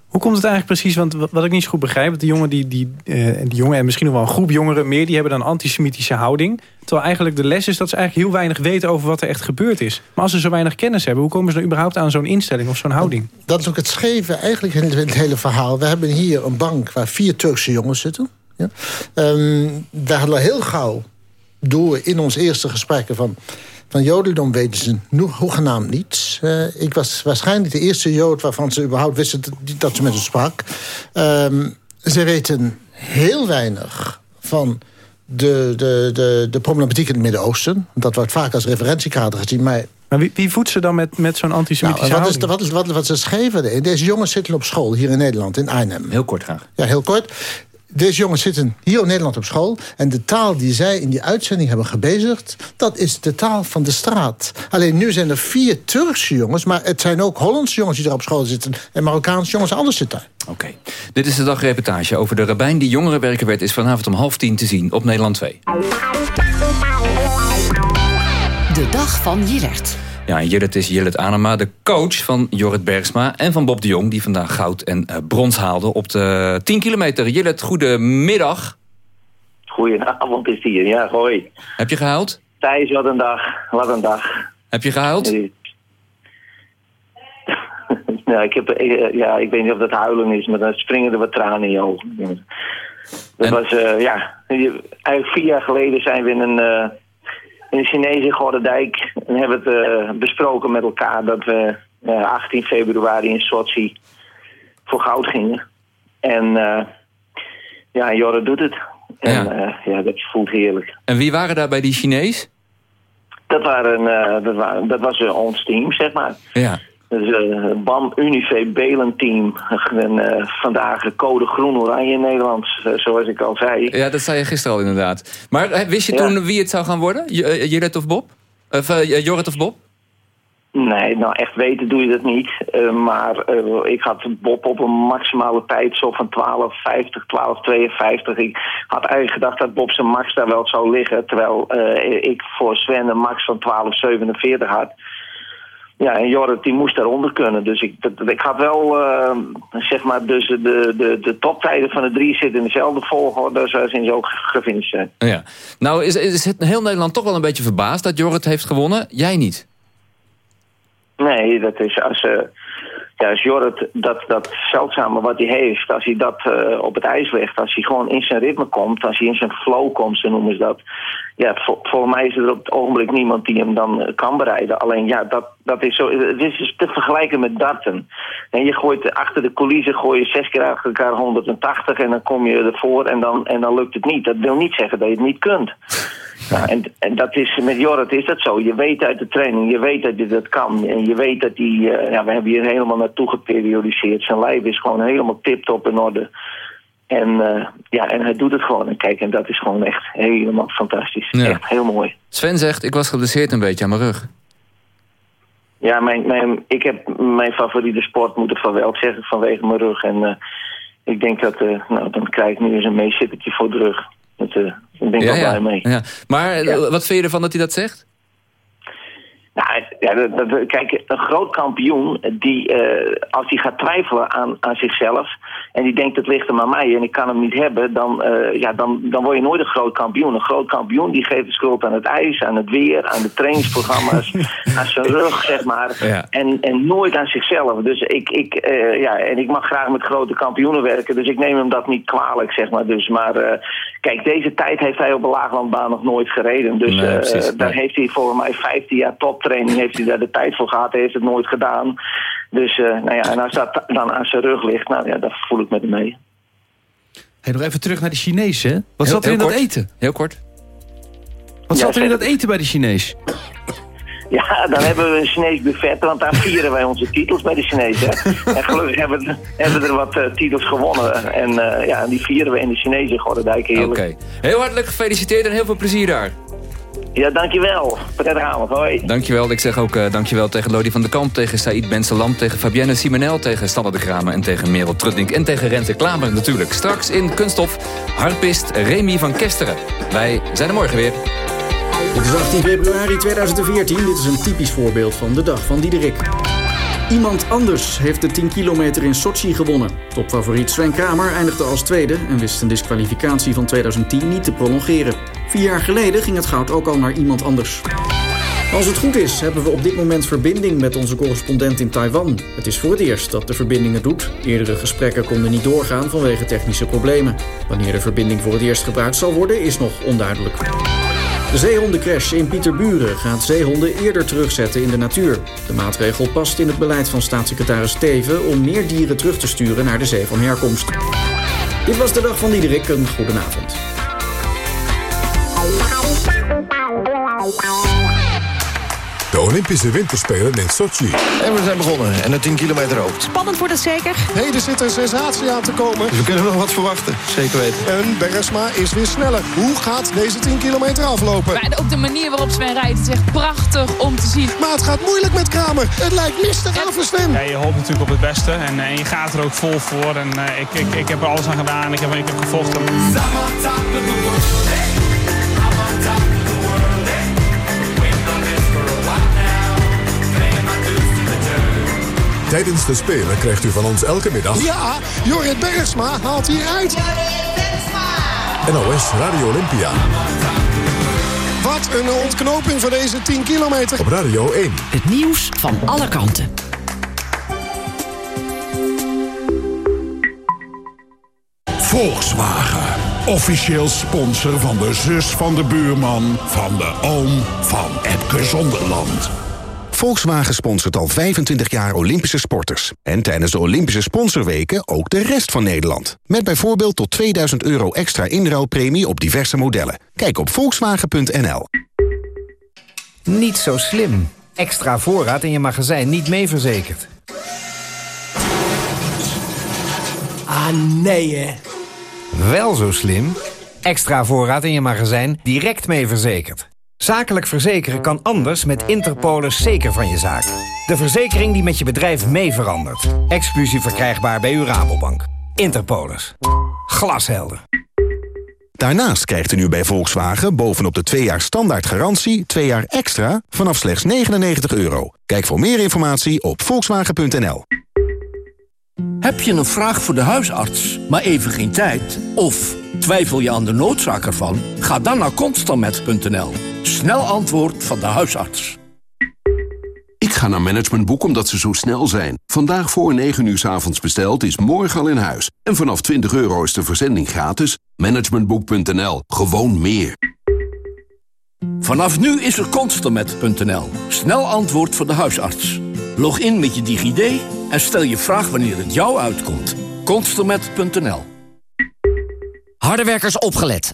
Hoe komt het eigenlijk precies? Want wat ik niet zo goed begrijp... die jongen, die, die, die jongen en misschien nog wel een groep jongeren meer... die hebben dan antisemitische houding. Terwijl eigenlijk de les is dat ze eigenlijk heel weinig weten... over wat er echt gebeurd is. Maar als ze zo weinig kennis hebben... hoe komen ze dan überhaupt aan zo'n instelling of zo'n houding? Dat is ook het scheve eigenlijk in het hele verhaal. We hebben hier een bank waar vier Turkse jongens zitten... Ja? Um, we hadden heel gauw door in ons eerste gesprekken van... van Jodendom weten ze hoegenaamd niets. Uh, ik was waarschijnlijk de eerste Jood waarvan ze überhaupt wisten dat ze met ze sprak. Um, ze weten heel weinig van de, de, de, de problematiek in het Midden-Oosten. Dat wordt vaak als referentiekader gezien, maar maar wie, wie voedt ze dan met, met zo'n antisemitische nou, wat, is, wat, is, wat, wat ze schreven? Deze jongens zitten op school hier in Nederland, in Arnhem. Heel kort graag. Ja, heel kort. Deze jongens zitten hier in Nederland op school. En de taal die zij in die uitzending hebben gebezigd... dat is de taal van de straat. Alleen nu zijn er vier Turkse jongens... maar het zijn ook Hollandse jongens die daar op school zitten... en Marokkaanse jongens, alles zit daar. Oké. Dit is de dagreportage over de rabbijn die jongerenwerker werd... is vanavond om half tien te zien op Nederland 2. De dag van Jillert. Ja, en Jillet is Jillet Anema, de coach van Jorrit Bergsma... en van Bob de Jong, die vandaag goud en uh, brons haalde op de 10 kilometer. Jillet, goedemiddag. Goedenavond is hier, ja, hoi. Heb je gehuild? Thijs, wat een dag, wat een dag. Heb je gehuild? nou, ik, heb, eh, ja, ik weet niet of dat huilen is, maar dan springen er wat tranen in je ogen. Dat was, uh, ja, eigenlijk vier jaar geleden zijn we in een... Uh, in de Chinese Gordendijk. En hebben het uh, besproken met elkaar dat we uh, eh, 18 februari in Sochi voor goud gingen. En uh, ja, Jorre doet het. En ja. ja. dat voelt heerlijk. En wie waren daar bij die Chinees? Dat, waren, dat, waren, dat was ons team, zeg maar. Ja. Dus uh, BAM Unive Belen team. En, uh, vandaag code groen-oranje in Nederland, uh, zoals ik al zei. Ja, dat zei je gisteren al inderdaad. Maar wist je toen wie het zou gaan worden? Jorrit of Bob? Of Jorrit of Bob? Nee, nou echt weten doe je dat niet. Uh, maar uh, ik had Bob op een maximale tijd zo van 12,50, 12,52. Ik had eigenlijk gedacht dat Bob zijn max daar wel zou liggen. Terwijl uh, ik voor Sven een max van 12,47 had. Ja, en Jorrit die moest daaronder kunnen. Dus ik, dat, ik had wel, zeg maar, dus de, de, de toptijden van de drie zitten in dezelfde volgorde zoals in ook gefinished zijn. Ja. Nou is, is het heel Nederland toch wel een beetje verbaasd dat Jorrit heeft gewonnen? Jij niet? Nee, dat is als, uh, ja, als Jorrit dat, dat zeldzame wat hij heeft, als hij dat uh, op het ijs legt, als hij gewoon in zijn ritme komt, als hij in zijn flow komt, zo noemen ze dat. Ja, voor, voor mij is er op het ogenblik niemand die hem dan uh, kan bereiden. Alleen ja, dat, dat is zo, het is dus te vergelijken met darten. En je gooit achter de coulissen, gooi je zes keer achter elkaar 180 en dan kom je ervoor en dan, en dan lukt het niet. Dat wil niet zeggen dat je het niet kunt. Ja, en, en dat is, met Jorrit is dat zo. Je weet uit de training, je weet dat hij dat kan. En je weet dat hij, uh, ja, we hebben hier helemaal naartoe geperiodiseerd. Zijn lijf is gewoon helemaal tip-top in orde. En, uh, ja, en hij doet het gewoon. En kijk, en dat is gewoon echt helemaal fantastisch. Ja. Echt heel mooi. Sven zegt, ik was geblesseerd een beetje aan mijn rug. Ja, mijn, mijn, ik heb mijn favoriete sport moeten van welk zeggen vanwege mijn rug. En uh, ik denk dat, nou, dan krijg ik nu eens een meezittertje voor de rug. Dat, daar ben ik ja, wel ja. blij mee. Ja. Maar wat vind je ervan dat hij dat zegt? Nou, ja, dat, dat, kijk, een groot kampioen, die, uh, als hij gaat twijfelen aan, aan zichzelf... en die denkt het ligt hem aan mij en ik kan hem niet hebben... dan, uh, ja, dan, dan word je nooit een groot kampioen. Een groot kampioen die geeft de schuld aan het ijs, aan het weer... aan de trainingsprogramma's, aan zijn rug, zeg maar. Ja. En, en nooit aan zichzelf. Dus ik, ik, uh, ja, en ik mag graag met grote kampioenen werken... dus ik neem hem dat niet kwalijk, zeg maar. Dus, maar kijk, deze tijd heeft hij op een laaglandbaan nog nooit gereden. Dus Nee, precies. daar heeft hij voor mij 15 jaar toptraining... heeft hij daar de tijd voor gehad, hij heeft het nooit gedaan. Dus, uh, nou ja, en als dat dan aan zijn rug ligt, nou ja, dat voel ik met hem mee. Hey, nog even terug naar de Chinees, hè? Wat Heel- zat er in dat eten? Heel kort. Wat Ja, zat er in dat eten bij de Chinees? Ja, dan hebben we een Chinees buffet, want daar vieren wij onze titels bij de Chinezen. en gelukkig hebben, we- hebben er wat uh, titels gewonnen. En uh, ja, die vieren we in de Chinese Gordijk Oké. Heel hartelijk gefeliciteerd en heel veel plezier daar. Ja, dankjewel. Prettige avond, hoi. Dankjewel. Ik zeg ook uh, dankjewel tegen Lodi van der Kamp, tegen Said Ben Salam, tegen Fabienne Simonel, tegen Stanne de Kramer en tegen Merel Truddink en tegen Rente Klamer natuurlijk. Straks in Kunststof, harpist Remy van Kesteren. Wij zijn er morgen weer. Het is 18 februari 2014. Dit is een typisch voorbeeld van de dag van Diederik. Iemand anders heeft de 10 kilometer in Sochi gewonnen. Topfavoriet Sven Kramer eindigde als tweede en wist een disqualificatie van 2010 niet te prolongeren. Vier jaar geleden ging het goud ook al naar iemand anders. Als het goed is, hebben we op dit moment verbinding met onze correspondent in Taiwan. Het is voor het eerst dat de verbinding het doet. Eerdere gesprekken konden niet doorgaan vanwege technische problemen. Wanneer de verbinding voor het eerst gebruikt zal worden, is nog onduidelijk. De zeehondencrash in Pieterburen gaat zeehonden eerder terugzetten in de natuur. De maatregel past in het beleid van staatssecretaris Steven om meer dieren terug te sturen naar de zee van herkomst. Dit was de dag van Diederik. Een goedenavond. De Olympische Winterspelen in Sochi. En we zijn begonnen. En de 10 kilometer ook. Spannend wordt het zeker. Heden zit een sensatie aan te komen. Dus we kunnen nog wat verwachten. Zeker weten. En Bergsma is weer sneller. Hoe gaat deze 10 kilometer aflopen? Maar ook de manier waarop Sven rijdt, is echt prachtig om te zien. Maar het gaat moeilijk met Kramer. Het lijkt mistig aan voor Sven. Ja, je hoopt natuurlijk op het beste en, en je gaat er ook vol voor. En uh, ik, ik, ik heb er alles aan gedaan. Ik heb, ik heb gevochten. Tijdens de Spelen krijgt u van ons elke middag... Ja, Jorrit Bergsma haalt hier uit. NOS Radio Olympia. Wat een ontknoping voor deze 10 kilometer. Op Radio 1. Het nieuws van alle kanten. Volkswagen. Officieel sponsor van de zus van de buurman... van de oom van Epke Zonderland. Volkswagen sponsort al 25 jaar Olympische sporters. En tijdens de Olympische sponsorweken ook de rest van Nederland. Met bijvoorbeeld tot 2000 euro extra inruilpremie op diverse modellen. Kijk op volkswagen.nl. Niet zo slim. Extra voorraad in je magazijn niet mee verzekerd. Ah, nee. Wel zo slim. Extra voorraad in je magazijn direct mee verzekerd. Zakelijk verzekeren kan anders met Interpolis zeker van je zaak. De verzekering die met je bedrijf mee verandert. Exclusief verkrijgbaar bij uw Rabobank. Interpolis. Glashelder. Daarnaast krijgt u nu bij Volkswagen bovenop de 2 jaar standaard garantie... 2 jaar extra vanaf slechts 99 euro. Kijk voor meer informatie op volkswagen.nl. Heb je een vraag voor de huisarts, maar even geen tijd? Of twijfel je aan de noodzaak ervan? Ga dan naar constantmet.nl. Snel antwoord van de huisarts. Ik ga naar Managementboek omdat ze zo snel zijn. Vandaag voor 9 uur s avonds besteld is morgen al in huis. En vanaf 20 euro is de verzending gratis. Managementboek.nl. Gewoon meer. Vanaf nu is er constantmet.nl. Snel antwoord van de huisarts. Log in met je DigiD en stel je vraag wanneer het jou uitkomt. Constantmet.nl. Harde werkers opgelet.